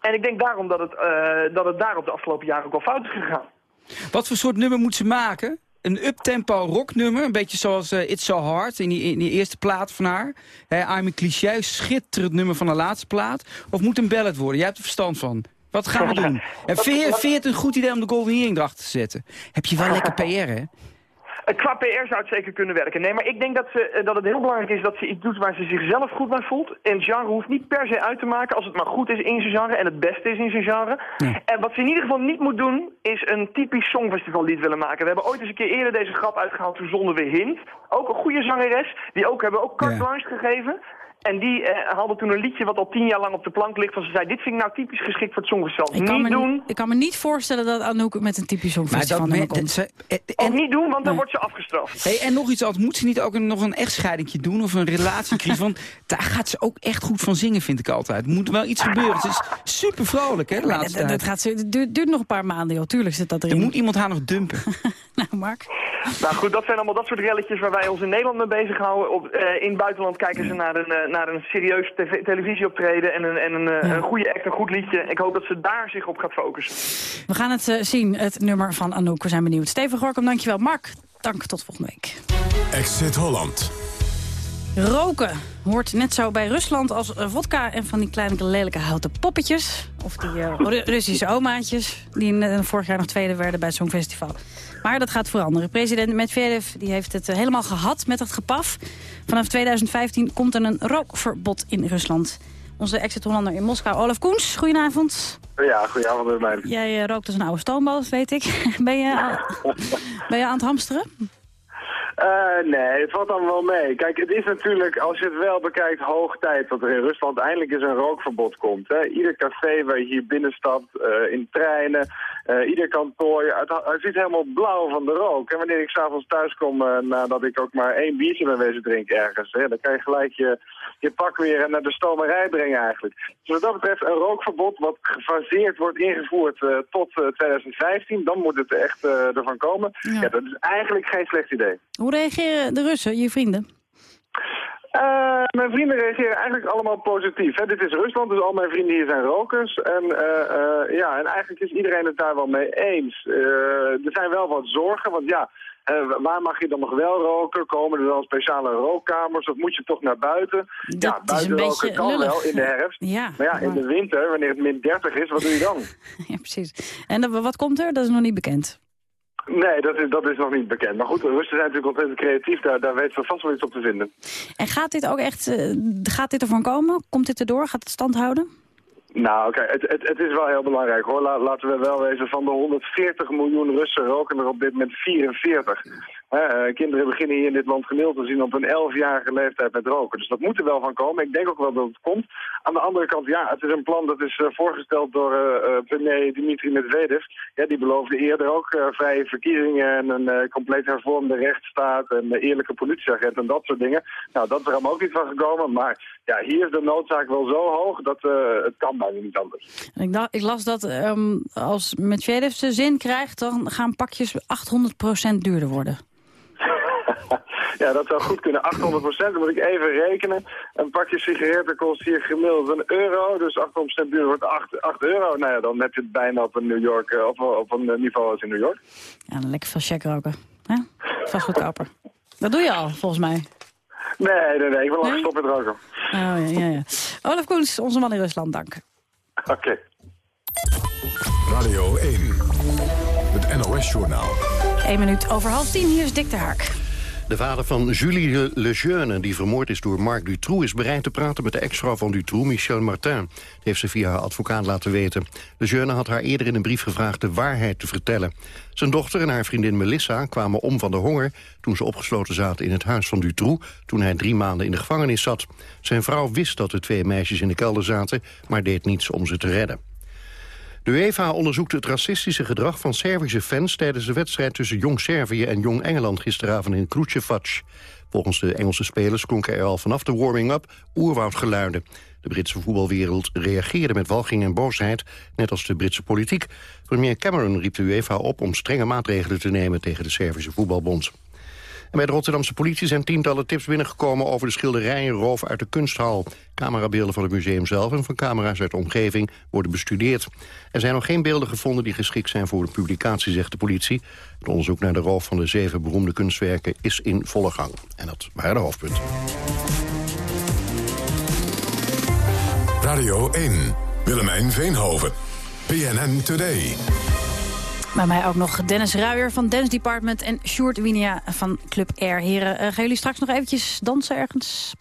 En ik denk daarom dat het, eh, dat het daar op de afgelopen jaren ook wel fout is gegaan. Wat voor soort nummer moet ze maken? Een uptempo rocknummer, een beetje zoals eh, It's So Hard in die, in die eerste plaat van haar. Hè, I'm a cliché, schitterend nummer van de laatste plaat. Of moet een ballad worden? Jij hebt er verstand van. Wat gaan we doen? (laughs) En vind je, vind je het een goed idee om de Golden Earring erachter te zetten? Heb je wel (laughs) lekker PR, hè? Eh, Qua PR zou het zeker kunnen werken. Nee, maar ik denk dat, ze, eh, dat het heel belangrijk is dat ze iets doet waar ze zichzelf goed bij voelt. En genre hoeft niet per se uit te maken als het maar goed is in zijn genre en het beste is in zijn genre. En wat ze in ieder geval niet moet doen, is een typisch songfestivallied willen maken. We hebben ooit eens een keer eerder deze grap uitgehaald, toen zonden we Hint. Ook een goede zangeres, die ook hebben ook carte blanche gegeven. En die eh, hadden toen een liedje wat al tien jaar lang op de plank ligt. Van ze zei, dit vind ik nou typisch geschikt voor het songfestival. Ik kan, Niet me, doen, ik kan me niet voorstellen dat Anouk met een typisch songfestival Maar dat me- komt. ze- ook niet doen, want dan wordt ze afgestraft. Hey, en nog iets anders, moet ze niet ook een, nog een echtscheidingje doen of een relatiecrisis? (laughs) Want daar gaat ze ook echt goed van zingen, vind ik altijd. Er moet wel iets gebeuren. Het is super vrolijk, hè, laatste dat, gaat ze, het duurt, duurt nog een paar maanden, joh. Tuurlijk zit dat Er erin. moet iemand haar nog dumpen. (laughs) Nou, Mark. Nou goed, dat zijn allemaal dat soort relletjes waar wij ons in Nederland mee bezighouden. Op, eh, in het buitenland kijken ze naar een, eh, naar een serieus tv televisieoptreden en, een, en een, eh, een goede act, een goed liedje. Ik hoop dat ze daar zich op gaat focussen. We gaan het eh, zien, het nummer van Anouk. We zijn benieuwd. Steven Gorkum, dankjewel. Mark, dank. Tot volgende week. Exit Holland. Roken hoort net zo bij Rusland als eh, vodka en van die kleine lelijke houten poppetjes. Of die eh, Ru- (laughs) Russische omaatjes, die eh, vorig jaar nog tweede werden bij het Songfestival. Maar dat gaat veranderen. President Medvedev die heeft het helemaal gehad met het gepaf. Vanaf 2015 komt er een rookverbod in Rusland. Onze exit-Hollander in Moskou, Olaf Koens, goedenavond. Ja, goedenavond Willemijn. Jij eh, rookt als een oude stoomboot, weet ik. (laughs) ben, je, ben je aan het hamsteren? Eh, nee, het valt dan wel mee. Kijk, het is natuurlijk, als je het wel bekijkt, hoog tijd dat er in Rusland eindelijk eens een rookverbod komt. Hè. Ieder café waar je hier binnenstapt, uh, in treinen, uh, ieder kantoor, het, het ziet helemaal blauw van de rook. En wanneer ik s'avonds thuis kom, nadat ik ook maar één biertje ben wezen drinken ergens, hè, dan kan je gelijk je, je pak weer naar de stomerij brengen eigenlijk. Dus wat dat betreft een rookverbod wat gefaseerd wordt ingevoerd tot 2015, dan moet het echt ervan komen. Ja. ja, dat is eigenlijk geen slecht idee. Hoe reageren de Russen, je vrienden? Uh, mijn vrienden reageren eigenlijk allemaal positief. Hè. Dit is Rusland, dus al mijn vrienden hier zijn rokers. En, uh, uh, ja, en eigenlijk is iedereen het daar wel mee eens. er zijn wel wat zorgen, want ja, waar mag je dan nog wel roken? Komen er dan speciale rookkamers of moet je toch naar buiten? Dat ja, buiten roken kan lullig. wel in de herfst. Ja, maar ja, in de winter, wanneer het min 30 is, wat doe je dan? (laughs) ja, precies. En wat komt er? Dat is nog niet bekend. Nee, dat is, dat is nog niet bekend. Maar goed, de Russen zijn natuurlijk ontzettend creatief. Daar, daar weten ze vast wel iets op te vinden. En gaat dit ook echt, uh, gaat dit ervan komen? Komt dit erdoor? Gaat het stand houden? Nou, oké, het, het, het, is wel heel belangrijk hoor. laten we wel wezen, van de 140 miljoen Russen roken er op dit moment 44. Uh, kinderen beginnen hier in dit land gemiddeld te zien op een 11-jarige leeftijd met roken. Dus dat moet er wel van komen. Ik denk ook wel dat het komt. Aan de andere kant, ja, het is een plan dat is uh, voorgesteld door uh, premier Dimitri Medvedev. Ja, die beloofde eerder ook vrije verkiezingen en een compleet hervormde rechtsstaat en eerlijke politieagent en dat soort dingen. Nou, dat is er allemaal ook niet van gekomen. Maar ja, hier is de noodzaak wel zo hoog dat het kan bijna niet anders. Ik, ik las dat um, als Medvedev zijn zin krijgt, dan gaan pakjes 800% duurder worden. (laughs) Ja, dat zou goed kunnen. 800 procent, dan moet ik even rekenen. Een pakje sigaretten kost hier gemiddeld een euro. Dus 800 procent duur wordt 8, 8 euro. Nou ja, dan heb je het bijna op een, New York, uh, op, op een niveau als in New York. Ja, dan lekker veel check roken. Hè? Vast goedkoper. Dat doe je al, volgens mij. Nee, nee, nee. Ik wil al Nee? gestopt met roken. Oh, ja, ja, ja. Olaf Koens, onze man in Rusland, dank. Oké. Radio 1, het NOS-journaal. 1 minuut over half tien, hier is Dick de Haak. De vader van Julie Lejeune, die vermoord is door Marc Dutroux... is bereid te praten met de ex-vrouw van Dutroux, Michel Martin. Dat heeft ze via haar advocaat laten weten. Lejeune had haar eerder in een brief gevraagd de waarheid te vertellen. Zijn dochter en haar vriendin Melissa kwamen om van de honger... toen ze opgesloten zaten in het huis van Dutroux... toen hij drie maanden in de gevangenis zat. Zijn vrouw wist dat de twee meisjes in de kelder zaten... maar deed niets om ze te redden. De UEFA onderzoekt het racistische gedrag van Servische fans... tijdens de wedstrijd tussen Jong Servië en Jong Engeland gisteravond in Krucevac. Volgens de Engelse spelers klonken er al vanaf de warming-up oerwoudgeluiden. De Britse voetbalwereld reageerde met walging en boosheid, net als de Britse politiek. Premier Cameron riep de UEFA op om strenge maatregelen te nemen tegen de Servische voetbalbond. En bij de Rotterdamse politie zijn tientallen tips binnengekomen over de schilderijenroof uit de kunsthal. Camerabeelden van het museum zelf en van camera's uit de omgeving worden bestudeerd. Er zijn nog geen beelden gevonden die geschikt zijn voor de publicatie, zegt de politie. Het onderzoek naar de roof van de zeven beroemde kunstwerken is in volle gang. En dat waren de hoofdpunten. Radio 1, Willemijn Veenhoven, PNN Today. Bij mij ook nog Dennis Ruijer van Dance Department en Sjoerd Winia van Club Air. Heren, eh, gaan jullie straks nog eventjes dansen ergens?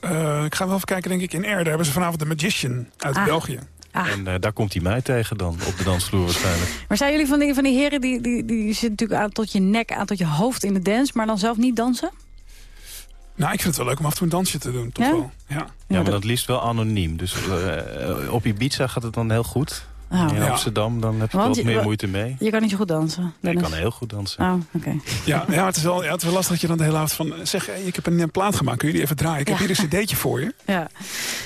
Eh, ik ga wel even kijken, denk ik, in Air. Daar hebben ze vanavond de Magician uit Ah. België. En eh, daar komt hij mij tegen dan, op de dansvloer waarschijnlijk. Maar zijn jullie van die, van die heren die, die, die zitten natuurlijk aan tot je nek, aan tot je hoofd in de dance... maar dan zelf niet dansen? Nou, ik vind het wel leuk om af en toe een dansje te doen, toch Ja? wel. Ja. Ja, maar dat liefst wel anoniem. Dus eh, op Ibiza gaat het dan heel goed. Oh. In. Amsterdam dan heb je Want wat meer moeite mee. Je kan niet zo goed dansen, Ik Dennis. kan heel goed dansen. Oh, oké. Ja, ja, het is, wel, ja, het is wel lastig dat je dan de hele avond van... Zeg, hey, ik heb een, eh, plaat gemaakt, kun je die even draaien? Ik heb hier een cd'tje voor je. (laughs) Ja, daar Nou,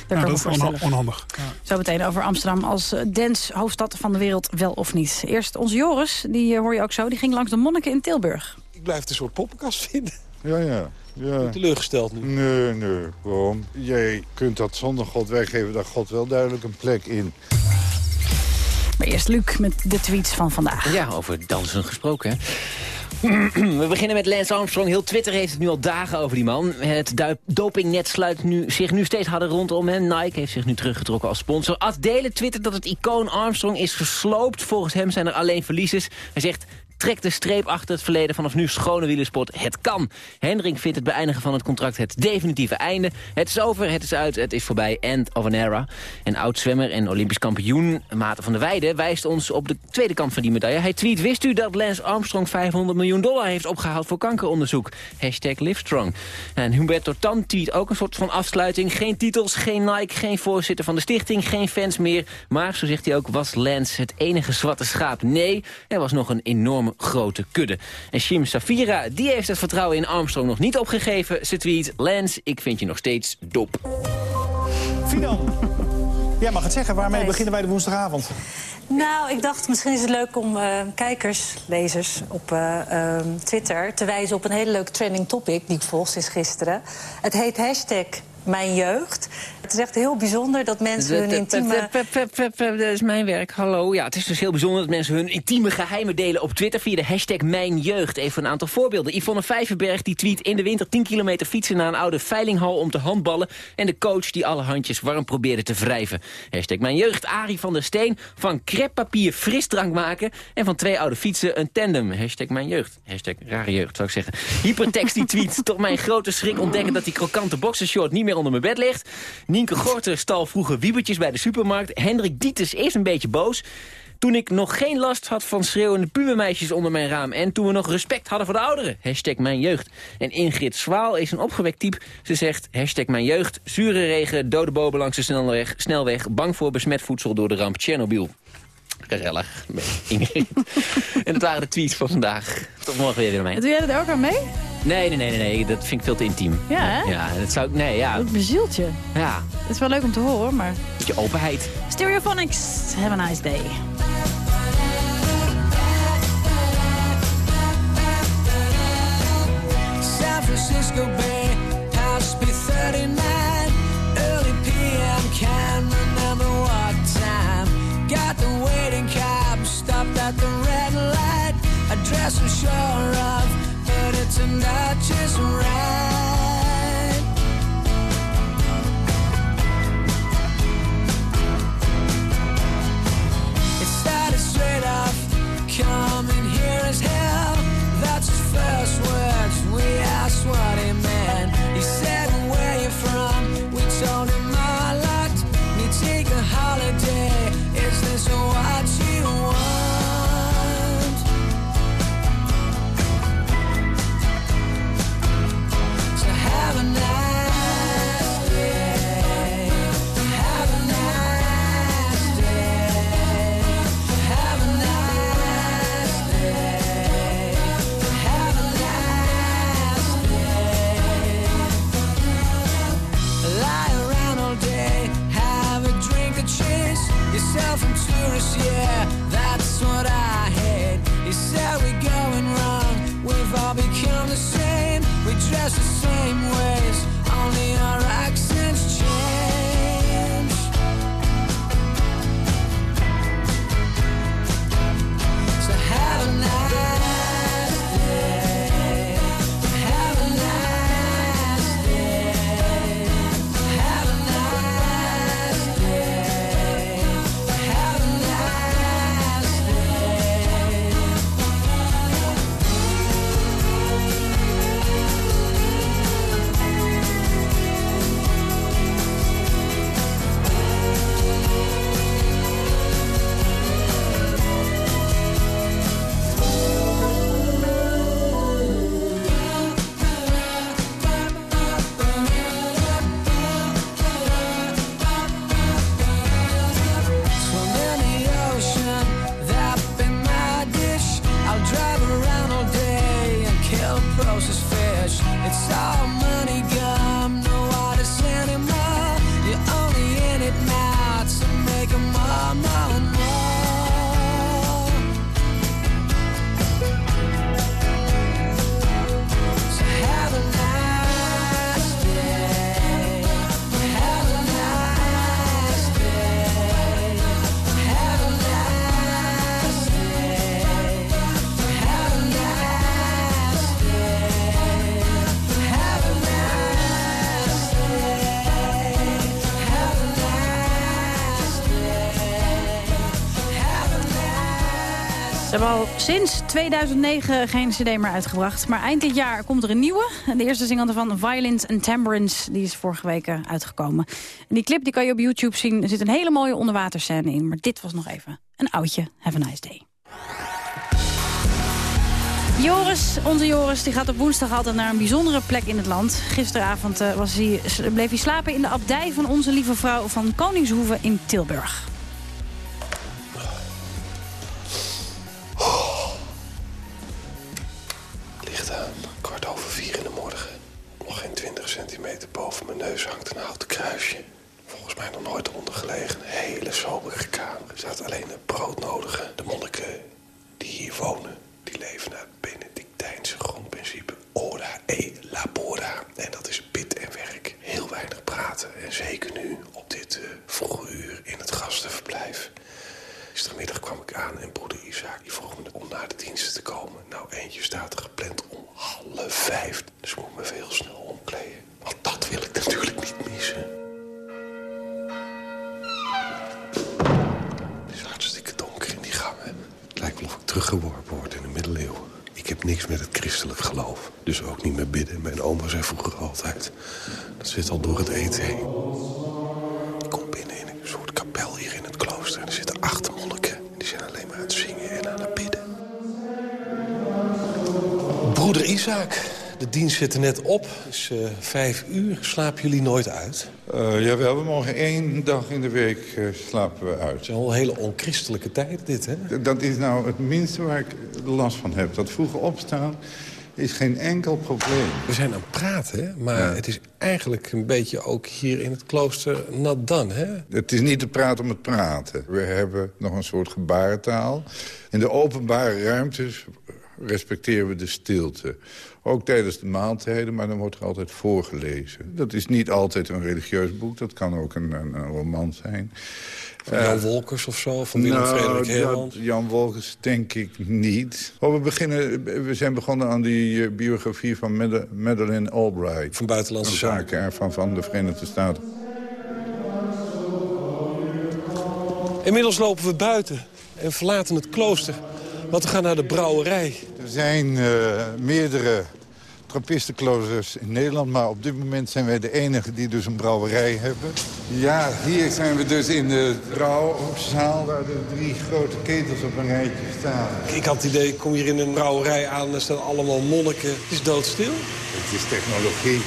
kan ik dat is voorstellen. onhandig. Zo meteen over Amsterdam als eh, dance hoofdstad van de wereld, wel of niet. Eerst onze Joris, die eh, hoor je ook zo, die ging langs de monniken in Tilburg. Ik blijf het een soort poppenkast vinden. Ja, ja. ja. Teleurgesteld nu. Nee, nee. Waarom? Jij kunt dat zonder God weggeven. Daar God wel duidelijk een plek in. Maar eerst Luc met de tweets van vandaag. Ja, over dansen gesproken, hè. (clears throat) We beginnen met Lance Armstrong. Heel Twitter heeft het nu al dagen over die man. Het dopingnet sluit nu, zich nu steeds harder rondom hem. Nike heeft zich nu teruggetrokken als sponsor. Ad twittert dat het icoon Armstrong is gesloopt. Volgens hem zijn er alleen verliezers. Hij zegt... trekt de streep achter het verleden vanaf nu schone wielersport. Het kan. Hendrik vindt het beëindigen van het contract het definitieve einde. Het is over, het is uit, het is voorbij. End of an era. En oud-zwemmer en olympisch kampioen Maarten van der Weijden... wijst ons op de tweede kant van die medaille. Hij tweet, wist u dat Lance Armstrong 500 miljoen dollar heeft opgehaald voor kankeronderzoek? Hashtag Livestrong. En Humberto Tan tweet ook een soort van afsluiting. Geen titels, geen Nike, geen voorzitter van de stichting, geen fans meer. Maar, zo zegt hij ook, was Lance het enige zwarte schaap? Nee, er was nog een enorme grote kudde. En Shim Safira, die heeft het vertrouwen in Armstrong nog niet opgegeven. Ze tweet, Lance, ik vind je nog steeds dop. Finan, jij mag het zeggen. Waarmee beginnen wij de woensdagavond? Nou, ik dacht misschien is het leuk om eh, kijkers, lezers op eh, ehm, Twitter... te wijzen op een hele leuke trending topic die ik volg sinds gisteren. Het heet hashtag mijn jeugd. Het is echt heel bijzonder dat mensen hun intieme... Dat is mijn werk, hallo. Ja, het is dus heel bijzonder dat mensen hun intieme geheimen delen op Twitter... via de hashtag Mijn Jeugd. Even een aantal voorbeelden. Yvonne Vijverberg die tweet in de winter 10 kilometer fietsen... naar een oude veilinghal om te handballen. En de coach die alle handjes warm probeerde te wrijven. Hashtag Mijn Jeugd. Arie van der Steen van kreppapier frisdrank maken... en van twee oude fietsen een tandem. Hashtag Mijn Jeugd. Hashtag Rare Jeugd, zou ik zeggen. Hypertext die tweet. (laughs) Tot mijn grote schrik ontdekken dat die krokante boxershort niet meer onder mijn bed ligt. Nienke Gorter stal vroeger wiebertjes bij de supermarkt. Hendrik Dieters is een beetje boos. Toen ik nog geen last had van schreeuwende pubermeisjes onder mijn raam... en toen we nog respect hadden voor de ouderen. Hashtag mijn jeugd. En Ingrid Zwaal is een opgewekt type. Ze zegt, hashtag mijn jeugd, zure regen, dode bomen langs de snelweg... snelweg bang voor besmet voedsel door de ramp Tsjernobyl. Gezellig, Ingrid. (laughs) en dat waren de tweets van vandaag. Tot morgen weer, Willemijn. Doe jij er ook aan mee? Nee, nee, nee, nee, nee, dat vind ik veel te intiem. Ja, hè? Ja, dat zou ik... Nee, ja. Dat bezielt je. Ja, Het is wel leuk om te horen, maar... beetje openheid. Stereophonics, have a nice day. San Francisco Bay, house be 39. Early PM, can't remember what time. Got the waiting cab, stopped at the red light. Address I'm sure of, tonight just right. Hebben al sinds 2009 geen cd meer uitgebracht. Maar eind dit jaar komt er een nieuwe. De eerste single van Violins and Tambourines die is vorige week eh, uitgekomen. En die clip die kan je op YouTube zien. Er zit een hele mooie onderwaterscène in. Maar dit was nog even een oudje. Have a nice day. Joris, onze Joris, die gaat op woensdag altijd naar een bijzondere plek in het land. Gisteravond eh, was hij, bleef hij slapen in de abdij van onze lieve vrouw van Koningshoeve in Tilburg. Dienst zit er net op. Is uh, vijf uur. Slapen jullie nooit uit? Uh, jawel, we mogen één dag in de week uh, slapen we uit. Het is al een hele onchristelijke tijd, dit, hè? Dat is nou het minste waar ik last van heb. Dat vroege opstaan is geen enkel probleem. We zijn aan het praten, hè? maar ja. het is eigenlijk een beetje ook hier in het klooster not done, hè? Het is niet het praten om het praten. We hebben nog een soort gebarentaal. In de openbare ruimtes respecteren we de stilte. Ook tijdens de maaltijden, maar dan wordt er altijd voorgelezen. Dat is niet altijd een religieus boek, dat kan ook een, een, een roman zijn. Van Jan uh, Wolkers of zo? Van Willem nou, Frederik Heerland? Jan Wolkers denk ik niet. Oh, we, beginnen, we zijn begonnen aan die uh, biografie van Mad Madeleine Albright. Van Buitenlandse Zaken. Van, van de Verenigde Staten. Inmiddels lopen we buiten en verlaten het klooster. Want we gaan naar de brouwerij. Er zijn uh, meerdere trappistenkloosters in Nederland. Maar op dit moment zijn wij de enige die dus een brouwerij hebben. Ja, hier zijn we dus in de brouwzaal... waar de drie grote ketels op een rijtje staan. Ik had het idee, ik kom hier in een brouwerij aan... en er staan allemaal monniken. Het is doodstil. Het is technologie.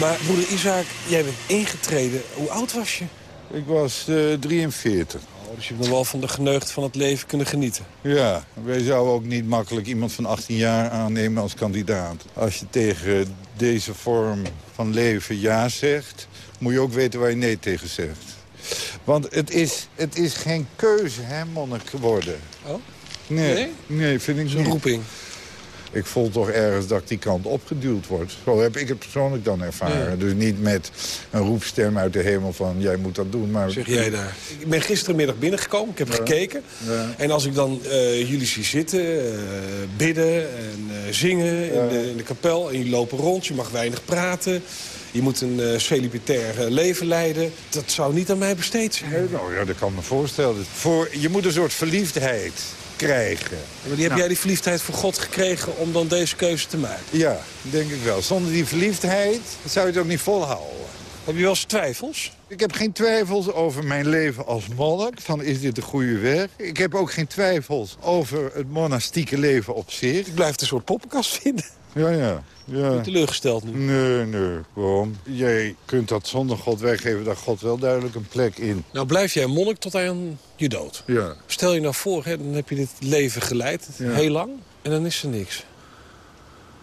Maar broeder Isaac, jij bent ingetreden. Hoe oud was je? Ik was uh, 43. Dus je hebt nog wel van de geneugd van het leven kunnen genieten. Ja, wij zouden ook niet makkelijk iemand van 18 jaar aannemen als kandidaat. Als je tegen deze vorm van leven ja zegt... moet je ook weten waar je nee tegen zegt. Want het is, het is geen keuze, hè, monnik worden. Oh? Nee, nee, nee vind ik niet. een roeping. Ik voel toch ergens dat ik die kant opgeduwd word. Zo heb ik het persoonlijk dan ervaren. Ja. Dus niet met een roepstem uit de hemel van jij moet dat doen. Maar... Zeg jij daar. Ik ben gistermiddag binnengekomen, ik heb ja. gekeken. Ja. En als ik dan uh, jullie zie zitten, uh, bidden en uh, zingen in de, in, de, kapel... en jullie lopen rond, je mag weinig praten... Je moet een celibatair leven leiden. Dat zou niet aan mij besteed zijn. Nee, nou ja, dat kan me voorstellen. Voor, je moet een soort verliefdheid krijgen. Maar die heb nou. jij die verliefdheid voor God gekregen om dan deze keuze te maken? Ja, denk ik wel. Zonder die verliefdheid zou je het ook niet volhouden. Heb je wel eens twijfels? Ik heb geen twijfels over mijn leven als monnik. Van is dit de goede weg? Ik heb ook geen twijfels over het monastieke leven op zich. Ik blijf een soort poppenkast vinden. Ja, ja. ja. teleurgesteld nu? Nee, nee, waarom? Jij kunt dat zonder God weggeven, daar God wel duidelijk een plek in. Nou blijf jij monnik tot aan je dood. Ja. Stel je nou voor, hè, dan heb je dit leven geleid, ja. heel lang, en dan is er niks.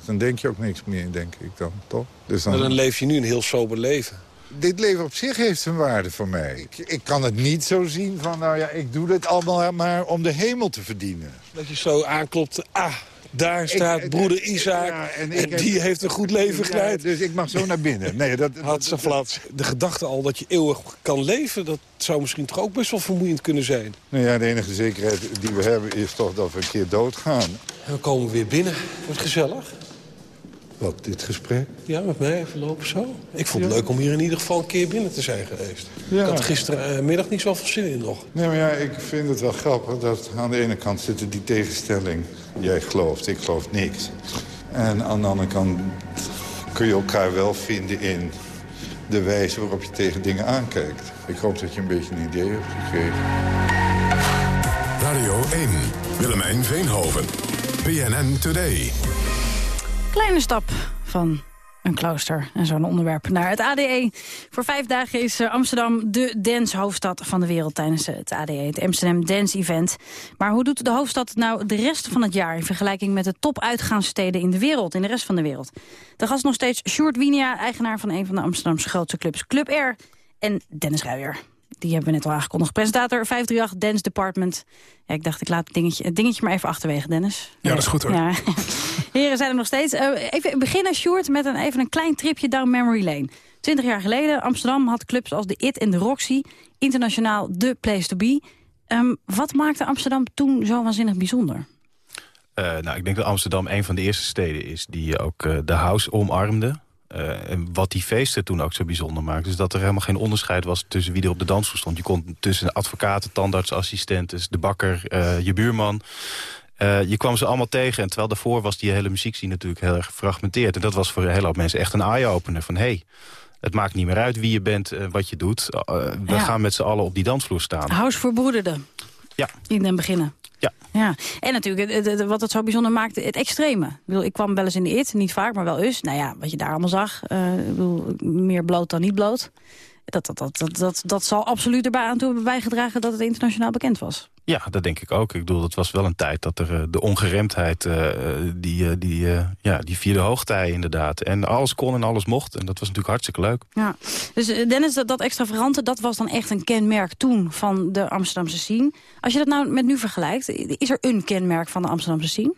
Dan denk je ook niks meer, denk ik dan, toch? Dus dan... Maar dan leef je nu een heel sober leven. Dit leven op zich heeft een waarde voor mij. Ik, ik, kan het niet zo zien van, nou ja, ik doe dit allemaal maar om de hemel te verdienen. Dat je zo aanklopt, ah, daar staat ik, broeder Isaac ja, en, en die heb, heeft een goed leven geleid. Ja, dus ik mag zo naar binnen. Nee, dat, (laughs) Had ze plaats. De gedachte al dat je eeuwig kan leven... dat zou misschien toch ook best wel vermoeiend kunnen zijn. Nou ja, de enige zekerheid die we hebben is toch dat we een keer doodgaan. En we komen weer binnen. Wordt gezellig. Wat, dit gesprek? Ja, met mij even lopen zo. Ik vond het leuk om hier in ieder geval een keer binnen te zijn geweest. Ja. Ik had er gisterenmiddag niet zoveel zin in nog. Nee, maar ja, ik vind het wel grappig dat aan de ene kant zit die tegenstelling. Jij gelooft, ik geloof niks. En aan de andere kant kun je elkaar wel vinden in de wijze waarop je tegen dingen aankijkt. Ik hoop dat je een beetje een idee hebt gekregen. Radio 1, Willemijn Veenhoven. PNN Today. Kleine stap van een klooster en zo'n onderwerp naar het ADE. Voor vijf dagen is eh, Amsterdam de dancehoofdstad van de wereld tijdens eh, het ADE, het Amsterdam Dance Event. Maar hoe doet de hoofdstad nou de rest van het jaar in vergelijking met de topuitgaanssteden in de wereld, in de rest van de wereld? De gast nog steeds Sjoerd Winia, eigenaar van een van de Amsterdamse grootste clubs Club Air en Dennis Ruijer. Die hebben we net al aangekondigd. Presentator 538 Dance Department. Ja, ik dacht, ik laat het dingetje, het dingetje maar even achterwege, Dennis. Ja, dat is goed hoor. Ja. (laughs) Heren zijn er nog steeds. Eh, even beginnen, Sjoerd, met een, even een klein tripje down memory lane. Twintig jaar geleden, Amsterdam had clubs als de IT en de Roxy. Internationaal de place to be. Ehm, wat maakte Amsterdam toen zo waanzinnig bijzonder? Eh, nou, ik denk dat Amsterdam een van de eerste steden is die ook eh, de house omarmde. Eh, en wat die feesten toen ook zo bijzonder maakte... is dat er helemaal geen onderscheid was tussen wie er op de dansvloer stond. Je kon tussen advocaten, tandartsassistenten, de bakker, eh, je buurman... eh, je kwam ze allemaal tegen. En terwijl daarvoor was die hele muziekscene natuurlijk heel erg gefragmenteerd. En dat was voor een hele hoop mensen echt een eye-opener. Van, hey, het maakt niet meer uit wie je bent, wat je doet. We Ja. gaan met z'n allen op die dansvloer staan. House verbroederde. Ja. In den beginnen. Ja. En natuurlijk, wat het zo bijzonder maakte, het extreme. Ik, bedoel, ik kwam wel eens in de IT, niet vaak, maar wel eens. Nou ja, wat je daar allemaal zag, eh, ik bedoel, meer bloot dan niet bloot. Dat, dat, dat, dat, dat, dat zal absoluut erbij aan toe hebben bijgedragen dat het internationaal bekend was. Ja, dat denk ik ook. Ik bedoel, het was wel een tijd dat er eh, de ongeremdheid, eh, die, eh, die, ja, die vierde hoogtij inderdaad. En alles kon en alles mocht. En dat was natuurlijk hartstikke leuk. Ja. Dus Dennis, dat, dat extravagante, dat was dan echt een kenmerk toen van de Amsterdamse scene. Als je dat nou met nu vergelijkt, is er een kenmerk van de Amsterdamse scene?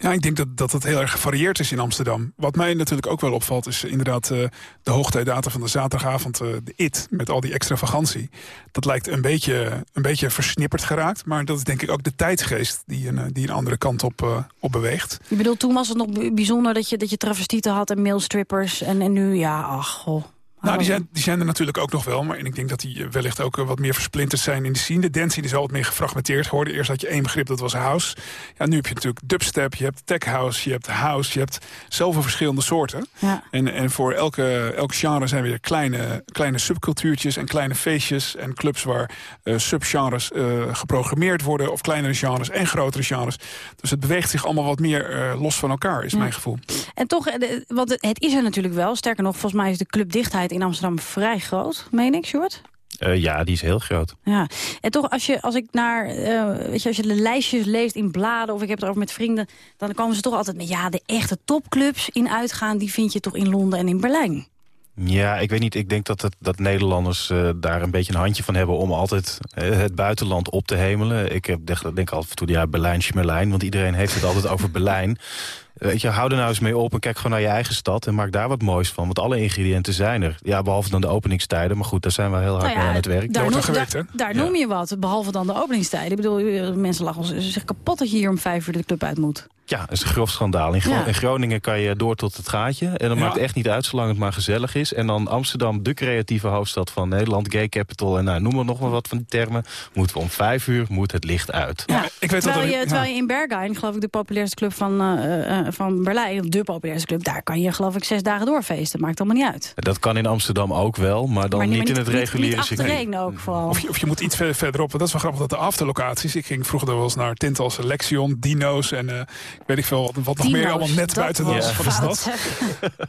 Ja, ik denk dat, dat het heel erg gevarieerd is in Amsterdam. Wat mij natuurlijk ook wel opvalt is eh, inderdaad eh, de hoogtijdatum van de zaterdagavond, eh, de IT, met al die extravagantie. Dat lijkt een beetje, een beetje versnipperd geraakt, maar dat is denk ik ook de tijdsgeest die een, die een andere kant op, op beweegt. Je bedoelt, toen was het nog bijzonder dat je, dat je travestieten had en mailstrippers. En, en nu, ja, ach, goh. Nou, die zijn, die zijn er natuurlijk ook nog wel. Maar en ik denk dat die eh, wellicht ook eh, wat meer versplinterd zijn in de scene. De dance is al wat meer gefragmenteerd geworden. Eerst had je één begrip, dat was house. Ja, nu heb je natuurlijk dubstep, je hebt tech house, je hebt house. Je hebt zoveel verschillende soorten. Ja. En, en voor elke, elk genre zijn weer kleine, kleine subcultuurtjes en kleine feestjes en clubs waar eh, subgenres geprogrammeerd worden. Of kleinere genres en grotere genres. Dus het beweegt zich allemaal wat meer los van elkaar, is Ja. mijn gevoel. En toch, want het is er natuurlijk wel. Sterker nog, volgens mij is de clubdichtheid in Amsterdam vrij groot. Meen ik, Sjoerd? Eh, ja, die is heel groot. Ja, en toch als, je, als ik naar, eh, weet je, als je de lijstjes leest in bladen of ik heb het erover met vrienden, dan komen ze toch altijd met, ja, de echte topclubs in uitgaan, die vind je toch in Londen en in Berlijn. Ja, ik weet niet. Ik denk dat, het, dat Nederlanders eh, daar een beetje een handje van hebben... om altijd het buitenland op te hemelen. Ik heb, denk, denk altijd toe, ja, Berlijn, Schmerlijn. Want iedereen heeft het altijd over Berlijn. Weet je, hou er nou eens mee op en kijk gewoon naar je eigen stad... en maak daar wat moois van. Want alle ingrediënten zijn er. Ja, behalve dan de openingstijden. Maar goed, daar zijn we heel hard Nou ja, mee aan het werk. Daar, noem, daar, daar noem je wat, behalve dan de openingstijden. Ik bedoel, eh, mensen lachen zich kapot dat je hier om vijf uur de club uit moet. Ja, dat is een grof schandaal. In, Gro- Ja. in Groningen kan je door tot het gaatje. En dat Ja. maakt echt niet uit, zolang het maar gezellig is. En dan Amsterdam, de creatieve hoofdstad van Nederland. Gay capital en nou, noem maar nog wel wat van die termen. Moeten we om vijf uur, moet het licht uit. Ja, ik weet terwijl, dat er- je, ja. terwijl je in Berghain, geloof ik de populairste club van, eh, eh, van Berlijn... de populairste club, daar kan je geloof ik zes dagen doorfeesten. Maakt allemaal niet uit. Dat kan in Amsterdam ook wel, maar dan maar niet, maar in het reguliere Niet circuit. achtereen ook vooral. Of je, of je moet iets ver- verderop. Want dat is wel grappig dat de afterlocaties. Ik ging vroeger wel eens naar tinten als Lexion, Dino's en eh, weet ik veel wat, wat nog meer allemaal net dat buiten de, was van de stad.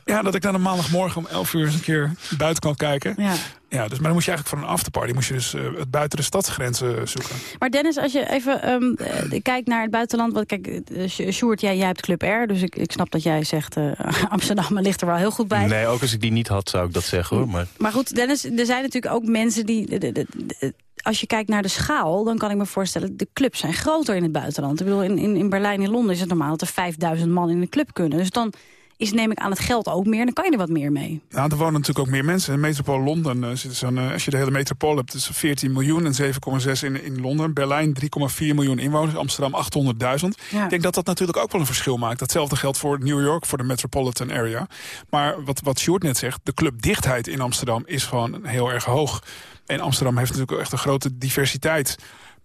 Ja, dat ik dan een maandagmorgen om 11 uur eens een keer buiten kan kijken. Ja. Ja, dus, maar dan moest je eigenlijk voor een afterparty moest je dus eh, het buiten de stadsgrenzen zoeken. Maar Dennis, als je even ehm, eh, kijkt naar het buitenland... Want kijk, Sj- Sjoerd, jij, jij hebt Club R, dus ik, ik snap dat jij zegt... eh, (laughs) Amsterdam ligt er wel heel goed bij. Nee, ook als ik die niet had, zou ik dat zeggen hoor. Maar Maar goed, Dennis, er zijn natuurlijk ook mensen die... de- de- de- de- als je kijkt naar de schaal, dan kan ik me voorstellen... de clubs zijn groter in het buitenland. Ik bedoel, in, in, in Berlijn en Londen is het normaal dat er 5000 man in een club kunnen. Dus dan is neem ik aan het geld ook meer. Dan kan je er wat meer mee. Nou, er wonen natuurlijk ook meer mensen. In metropool Londen uh, zit zo'n, uh, als je de hele metropool hebt, is 14 miljoen en 7,6 in, in Londen. Berlijn 3,4 miljoen inwoners, Amsterdam 800.000. Ja. Ik denk dat dat natuurlijk ook wel een verschil maakt. Datzelfde geldt voor New York, voor de metropolitan area. Maar wat, wat Sjoerd net zegt, de clubdichtheid in Amsterdam is gewoon heel erg hoog. En Amsterdam heeft natuurlijk echt een grote diversiteit.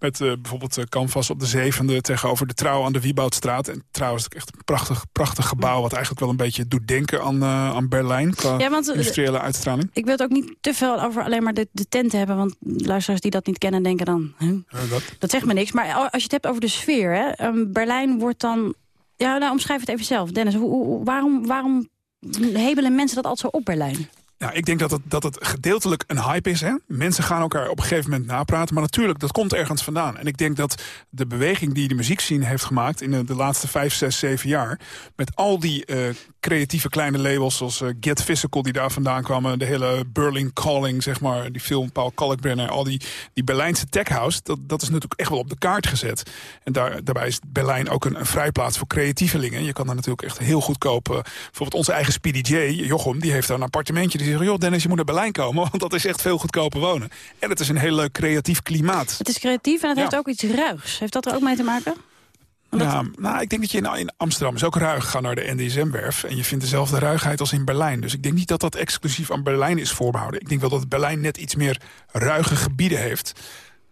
Met uh, bijvoorbeeld uh, Canvas op de zevende tegenover de Trouw aan de Wieboudstraat. En Trouw is echt een prachtig, prachtig gebouw... wat eigenlijk wel een beetje doet denken aan, uh, aan Berlijn... qua ja, want, industriële uitstraling. Ik wil het ook niet te veel over alleen maar de, de tenten hebben... want luisteraars die dat niet kennen denken dan... Huh? Dat. dat. zegt me niks. Maar als je het hebt over de sfeer... Hè, um, Berlijn wordt dan... Ja, nou, omschrijf het even zelf. Dennis, hoe, hoe, waarom, waarom hebelen mensen dat altijd zo op Berlijn? Ja, ik denk dat het, dat het gedeeltelijk een hype is. Hè? Mensen gaan elkaar op een gegeven moment napraten. Maar natuurlijk, dat komt ergens vandaan. En ik denk dat de beweging die de muziekscene heeft gemaakt... in de, de laatste vijf, zes, zeven jaar... met al die uh, creatieve kleine labels zoals uh, Get Physical die daar vandaan kwamen... de hele Berlin Calling, zeg maar, die film Paul Kalkbrenner... al die, die Berlijnse tech house, dat, dat is natuurlijk echt wel op de kaart gezet. En daar, daarbij is Berlijn ook een, een vrijplaats voor creatievelingen. Je kan daar natuurlijk echt heel goedkoop... Uh, bijvoorbeeld onze eigen Speedy J, Jochem, die heeft daar een appartementje... Die zeggen, joh Dennis, je moet naar Berlijn komen, (laughs) want dat is echt veel goedkoper wonen. En het is een heel leuk creatief klimaat. Het is creatief en het ja. heeft ook iets ruigs. Heeft dat er ook mee te maken? Ja, nou, ik denk dat je in, in Amsterdam is ook ruig gaan naar de NDSM-werf. En je vindt dezelfde ruigheid als in Berlijn. Dus ik denk niet dat dat exclusief aan Berlijn is voorbehouden. Ik denk wel dat Berlijn net iets meer ruige gebieden heeft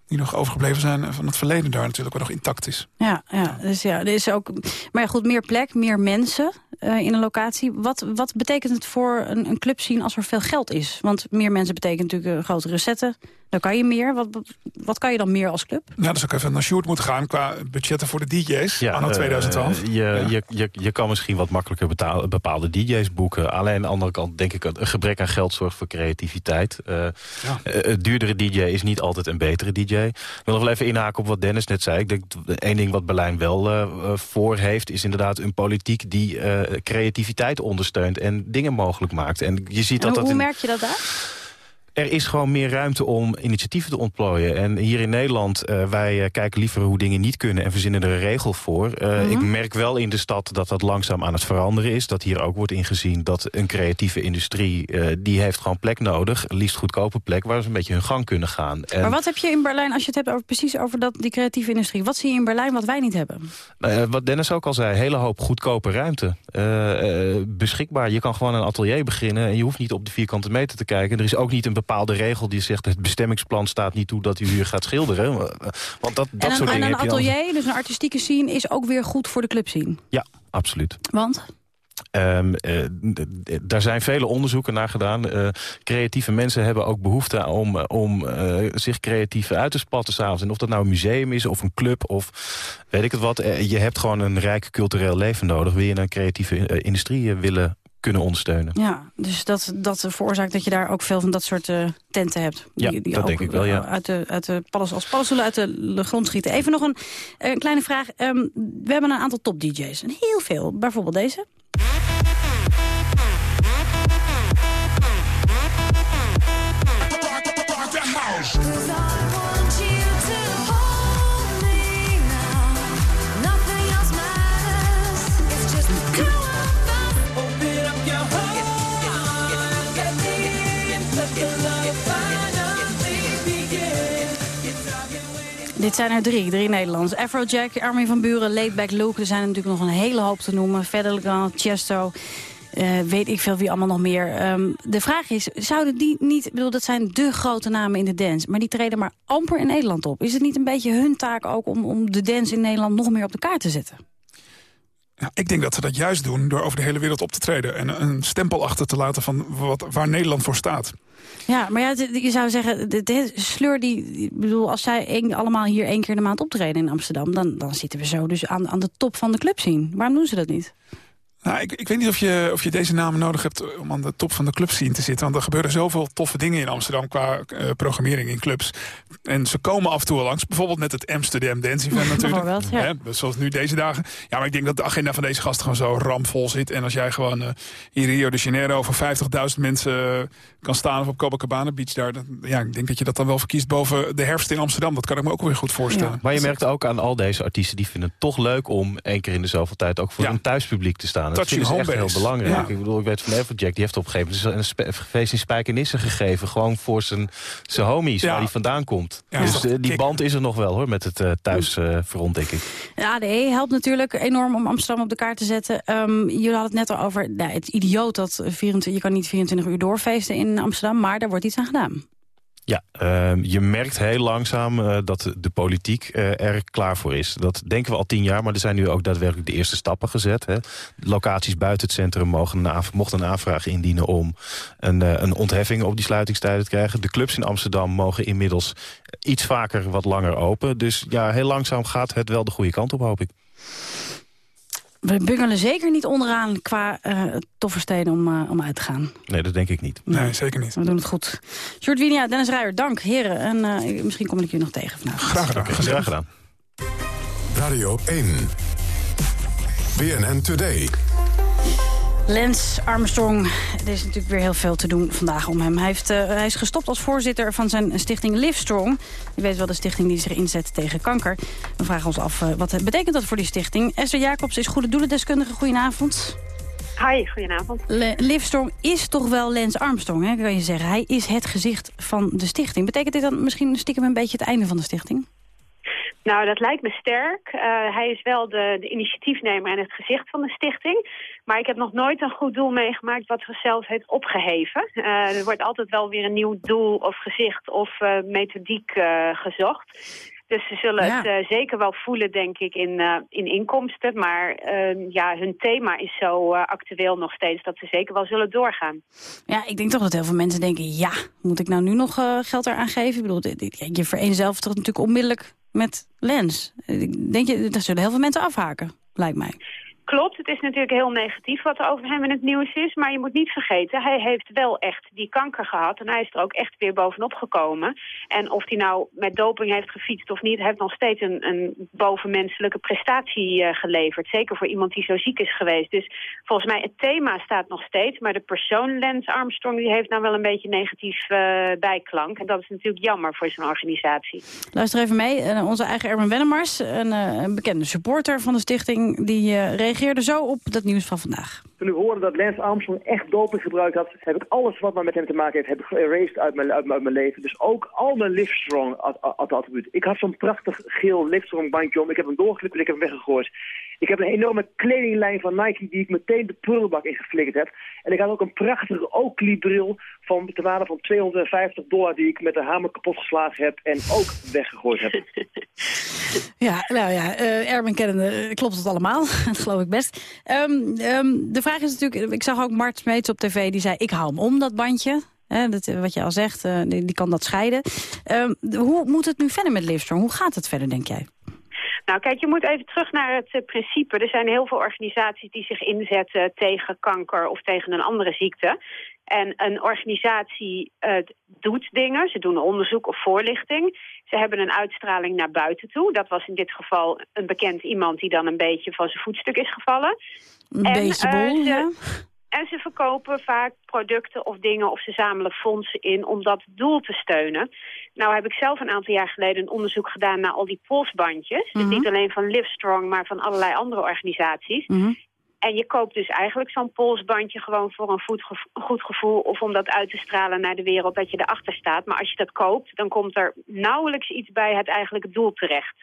die nog overgebleven zijn van het verleden daar natuurlijk, wat nog intact is. Ja, ja, dus ja, er is ook. Maar ja, goed, meer plek, meer mensen uh, in een locatie. Wat, wat betekent het voor een, een club zien als er veel geld is? Want meer mensen betekent natuurlijk een grotere zetten. Dan kan je meer. Wat, wat kan je dan meer als club? Ja, dus ook even naar Sjoerd moeten gaan qua budgetten voor de DJ's ja, anno 2012. Uh, je, ja. je, je, je kan misschien wat makkelijker betalen, bepaalde DJ's boeken. Alleen aan de andere kant denk ik een gebrek aan geld zorgt voor creativiteit. Uh, ja. duurdere DJ is niet altijd een betere DJ. Ik wil nog wel even inhaken op wat Dennis net zei. Ik denk één ding wat Berlijn wel voor heeft... is inderdaad een politiek die creativiteit ondersteunt... en dingen mogelijk maakt. En je ziet en dat hoe, dat hoe merk je dat daar? Er is gewoon meer ruimte om initiatieven te ontplooien. En hier in Nederland, uh, wij uh, kijken liever hoe dingen niet kunnen... en verzinnen er een regel voor. Uh, mm -hmm. Ik merk wel in de stad dat dat langzaam aan het veranderen is. Dat hier ook wordt ingezien dat een creatieve industrie... die heeft gewoon plek nodig, liefst goedkope plek... waar ze een beetje hun gang kunnen gaan. En... Maar wat heb je in Berlijn, als je het hebt over, precies over dat, die creatieve industrie... wat zie je in Berlijn wat wij niet hebben? wat Dennis ook al zei, hele hoop goedkope ruimte. beschikbaar, je kan gewoon een atelier beginnen... en je hoeft niet op de vierkante meter te kijken. Er is ook niet een bepaalde regel die zegt... het bestemmingsplan staat niet toe dat u hier gaat schilderen. Want dat, dat en soort dingen en een atelier, dus een artistieke scene... is ook weer goed voor de club scene? Ja, absoluut. Want? Um, uh, daar zijn vele onderzoeken naar gedaan. Uh, creatieve mensen hebben ook behoefte om, om uh, zich creatief uit te spatten s'avonds. En of dat nou een museum is of een club of weet ik het wat. je hebt gewoon een rijk cultureel leven nodig. Wil je een creatieve industrie willen kunnen ondersteunen. Ja, dus dat, dat veroorzaakt dat je daar ook veel van dat soort uh, tenten hebt. Die, ja, die dat ook, denk ik wel, ja. Uit de, uit de paddenstoelen, als paddenstoelen uit de, grond schieten. Even nog een, een kleine vraag. Um, we hebben een aantal top-dj's. Heel veel. Bijvoorbeeld deze. Dit zijn er drie, drie Nederlands. Afrojack, Armin van Buren, Laidback Luke. Er zijn er natuurlijk nog een hele hoop te noemen. Federico, Chesto, uh, weet ik veel wie allemaal nog meer. Um, de vraag is, zouden die niet... Ik bedoel, dat zijn de grote namen in de dance. Maar die treden maar amper in Nederland op. Is het niet een beetje hun taak ook om, om de dance in Nederland nog meer op de kaart te zetten? Ja, ik denk dat ze dat juist doen door over de hele wereld op te treden... en een stempel achter te laten van wat, waar Nederland voor staat. Ja, maar ja, je zou zeggen, de, sleur die... Ik bedoel, als zij een, allemaal hier één keer in de maand optreden in Amsterdam... dan, dan zitten we zo dus aan, aan de top van de club zien. Waarom doen ze dat niet? Nou, ik, ik weet niet of je, of je deze namen nodig hebt om aan de top van de club scene te zitten. Want er gebeuren zoveel toffe dingen in Amsterdam qua uh, programmering in clubs. En ze komen af en toe langs. Bijvoorbeeld met het Amsterdam Dance Event (laughs) natuurlijk. Ja. Hè, zoals nu deze dagen. Ja, maar ik denk dat de agenda van deze gasten gewoon zo ramvol zit. En als jij gewoon uh, in Rio de Janeiro voor 50.000 mensen kan staan... of op Copacabana Beach daar. Dan, ja, ik denk dat je dat dan wel verkiest boven de herfst in Amsterdam. Dat kan ik me ook weer goed voorstellen. Ja. Maar je merkt ook aan al deze artiesten... die vinden het toch leuk om één keer in de zoveel tijd... ook voor Ja. een thuispubliek te staan. Dat Touch vinden ze your echt heel belangrijk. Ja. Ik bedoel, ik weet van Everjack, die heeft op een gegeven moment een feest in Spijkenisse gegeven. Gewoon voor zijn, zijn homies, Ja. waar hij vandaan komt. Ja, dus dat eh, die band is er nog wel hoor, met het eh, thuisfront, denk ik. De ADE helpt natuurlijk enorm om Amsterdam op de kaart te zetten. Ehm, jullie hadden het net al over nou, het idioot dat 24, je kan niet 24 uur doorfeesten in Amsterdam, maar daar wordt iets aan gedaan. Ja, ehm, je merkt heel langzaam eh, dat de politiek eh, er klaar voor is. Dat denken we al tien jaar, maar er zijn nu ook daadwerkelijk de eerste stappen gezet. Hè. Locaties buiten het centrum mogen een mochten een aanvraag indienen om een, eh, een ontheffing op die sluitingstijden te krijgen. De clubs in Amsterdam mogen inmiddels iets vaker wat langer open. Dus ja, heel langzaam gaat het wel de goede kant op, hoop ik. We bungelen zeker niet onderaan qua eh toffe steden om, eh, om uit te gaan. Nee, dat denk ik niet. Nee, zeker niet. We doen het goed. Sjoerd Winia, Dennis Ruijer, dank heren. En eh, misschien kom ik jullie nog tegen vanavond. Graag gedaan. Graag gedaan. Radio 1. BNN Today. Lance Armstrong, er is natuurlijk weer heel veel te doen vandaag om hem. Hij, heeft, eh, hij is gestopt als voorzitter van zijn stichting Livestrong. Je weet wel, de stichting die zich inzet tegen kanker. We vragen ons af, eh, wat betekent dat voor die stichting? Esther Jacobs is goede doelendeskundige. Goedenavond. Hi, goedenavond. Le Livestrong is toch wel Lance Armstrong, hè, kan je zeggen. Hij is het gezicht van de stichting. Betekent dit dan misschien stiekem een beetje het einde van de stichting? Nou, dat lijkt me sterk. Eh, hij is wel de, de initiatiefnemer en het gezicht van de stichting. Maar ik heb nog nooit een goed doel meegemaakt wat zichzelf heeft opgeheven. Eh, er wordt altijd wel weer een nieuw doel of gezicht of eh, methodiek gezocht. Dus ze zullen Ja. het eh, zeker wel voelen, denk ik, in, eh, in inkomsten. Maar eh, ja, hun thema is zo eh, actueel nog steeds dat ze zeker wel zullen doorgaan. Ja, ik denk toch dat heel veel mensen denken... ja, moet ik nou nu nog geld eraan geven? Ik bedoel, je vereenzelvigt toch natuurlijk onmiddellijk met Lens. Ik Denk je, daar zullen heel veel mensen afhaken, lijkt mij. Klopt, het is natuurlijk heel negatief wat er over hem in het nieuws is. Maar je moet niet vergeten, hij heeft wel echt die kanker gehad. En hij is er ook echt weer bovenop gekomen. En of hij nou met doping heeft gefietst of niet... heeft nog steeds een, een bovenmenselijke prestatie eh, geleverd. Zeker voor iemand die zo ziek is geweest. Dus volgens mij het thema staat nog steeds. Maar de persoon Lance Armstrong die heeft nou wel een beetje negatief eh, bijklank. En dat is natuurlijk jammer voor zijn organisatie. Luister even mee. Eh, onze eigen Erwin Wennemars, een, bekende supporter van de stichting... die eh, reageerde zo op dat nieuws van vandaag. Toen ik hoorde dat Lance Armstrong echt doping gebruikt had, heb ik alles wat maar met hem te maken heeft, heb ik geërased uit mijn, uit, mijn- leven. Dus ook al mijn Livestrong attributen. Ik had zo'n prachtig geel Livestrong bandje om. Ik heb hem doorgeklipt en ik heb hem weggegooid. Ik heb een enorme kledinglijn van Nike die ik meteen de prullenbak ingeflikkerd heb. En ik had ook een prachtige Oakley bril van de waarde van 250 dollar die ik met de hamer kapot geslagen heb en ook weggegooid heb. (laughs) Ja, nou ja, eh Erwin kennende eh, klopt het allemaal. (laughs) dat geloof ik best. Ehm, ehm, de vraag is natuurlijk, ik zag ook Mart Smeets op tv, die zei ik hou hem om, dat bandje. Hè, dat, eh, wat je al zegt, die, kan dat scheiden. Ehm, hoe moet het nu verder met Livestrong? Hoe gaat het verder, denk jij? Nou, kijk, je moet even terug naar het eh, principe. Er zijn heel veel organisaties die zich inzetten tegen kanker of tegen een andere ziekte. En een organisatie eh, doet dingen. Ze doen onderzoek of voorlichting. Ze hebben een uitstraling naar buiten toe. Dat was in dit geval een bekend iemand die dan een beetje van zijn voetstuk is gevallen. Een En, ze- ja. En ze verkopen vaak producten of dingen of ze zamelen fondsen in om dat doel te steunen. Nou heb ik zelf een aantal jaar geleden een onderzoek gedaan naar al die polsbandjes. Dus Mhm. niet alleen van Livestrong, maar van allerlei andere organisaties. Mhm. En je koopt dus eigenlijk zo'n polsbandje gewoon voor een goed gevo- een goed gevoel... of om dat uit te stralen naar de wereld dat je erachter staat. Maar als je dat koopt, dan komt er nauwelijks iets bij het eigenlijke doel terecht.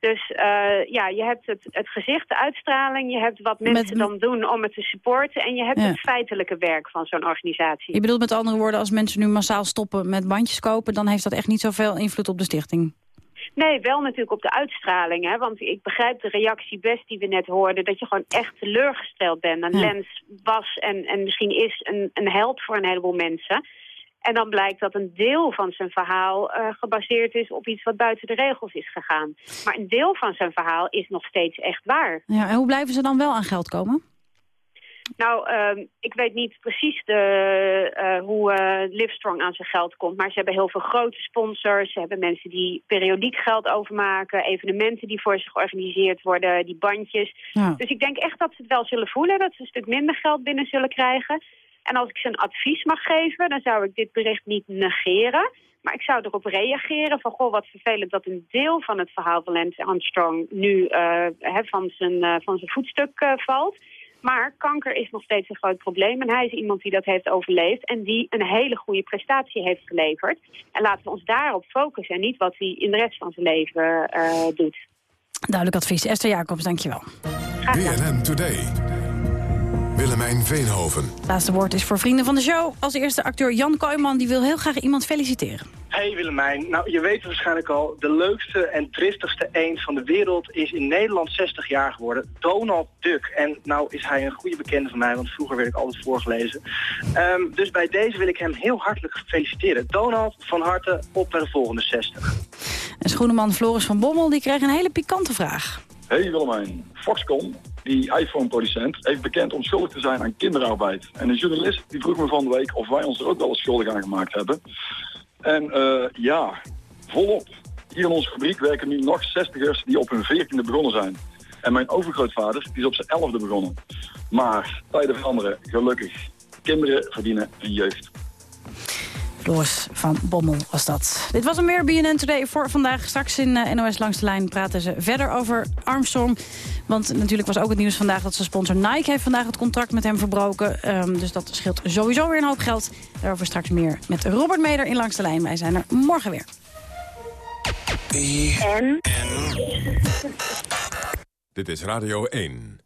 Dus eh, ja, je hebt het, het gezicht, de uitstraling, je hebt wat mensen dan doen om het te supporten... en je hebt Ja. het feitelijke werk van zo'n organisatie. Je bedoelt met andere woorden, als mensen nu massaal stoppen met bandjes kopen... dan heeft dat echt niet zoveel invloed op de stichting. Nee, wel natuurlijk op de uitstraling. Hè? Want ik begrijp de reactie best die we net hoorden... dat je gewoon echt teleurgesteld bent. En Ja. Lens was en, en misschien is een, een held voor een heleboel mensen. En dan blijkt dat een deel van zijn verhaal eh, gebaseerd is... op iets wat buiten de regels is gegaan. Maar een deel van zijn verhaal is nog steeds echt waar. Ja, en hoe blijven ze dan wel aan geld komen? Nou, ehm, ik weet niet precies de, eh, hoe eh, Livestrong aan zijn geld komt. Maar ze hebben heel veel grote sponsors. Ze hebben mensen die periodiek geld overmaken. Evenementen die voor ze georganiseerd worden. Die bandjes. Ja. Dus ik denk echt dat ze het wel zullen voelen. Dat ze een stuk minder geld binnen zullen krijgen. En als ik ze een advies mag geven, dan zou ik dit bericht niet negeren. Maar ik zou erop reageren van, goh, wat vervelend dat een deel van het verhaal van Lance Armstrong nu eh, hè, van, zijn, eh, van zijn voetstuk eh, valt. Maar kanker is nog steeds een groot probleem. En hij is iemand die dat heeft overleefd en die een hele goede prestatie heeft geleverd. En laten we ons daarop focussen en niet wat hij in de rest van zijn leven eh, doet. Duidelijk advies. Esther Jacobs, dankjewel. BNN Today. Willemijn Veenhoven. Het laatste woord is voor vrienden van de show. Als eerste acteur Jan Kooijman die wil heel graag iemand feliciteren. Hey Willemijn, nou je weet het waarschijnlijk al, de leukste en driftigste eend van de wereld is in Nederland 60 jaar geworden. Donald Duck. En nou is hij een goede bekende van mij, want vroeger werd ik altijd voorgelezen. Ehm, dus bij deze wil ik hem heel hartelijk feliciteren. Donald, van harte op naar de volgende 60. En schoenenman Floris van Bommel die kreeg een hele pikante vraag. Hey Willemijn, Foxconn, die iPhone-producent, heeft bekend om schuldig te zijn aan kinderarbeid. En een journalist die vroeg me van de week of wij ons er ook wel eens schuldig aan gemaakt hebben. En eh, ja, volop. Hier in onze fabriek werken nu nog zestigers die op hun veertiende begonnen zijn. En mijn overgrootvader is op zijn elfde begonnen. Maar tijden veranderen, gelukkig. Kinderen verdienen een jeugd. Floris van Bommel was dat. Dit was een meer BNN Today voor vandaag. Straks in eh, NOS Langs de Lijn praten ze verder over Armstrong. Want natuurlijk was ook het nieuws vandaag dat zijn sponsor Nike... heeft vandaag het contract met hem verbroken. Ehm, dus dat scheelt sowieso weer een hoop geld. Daarover straks meer met Robert Meder in Langs de Lijn. Wij zijn er morgen weer. Dit is Radio 1.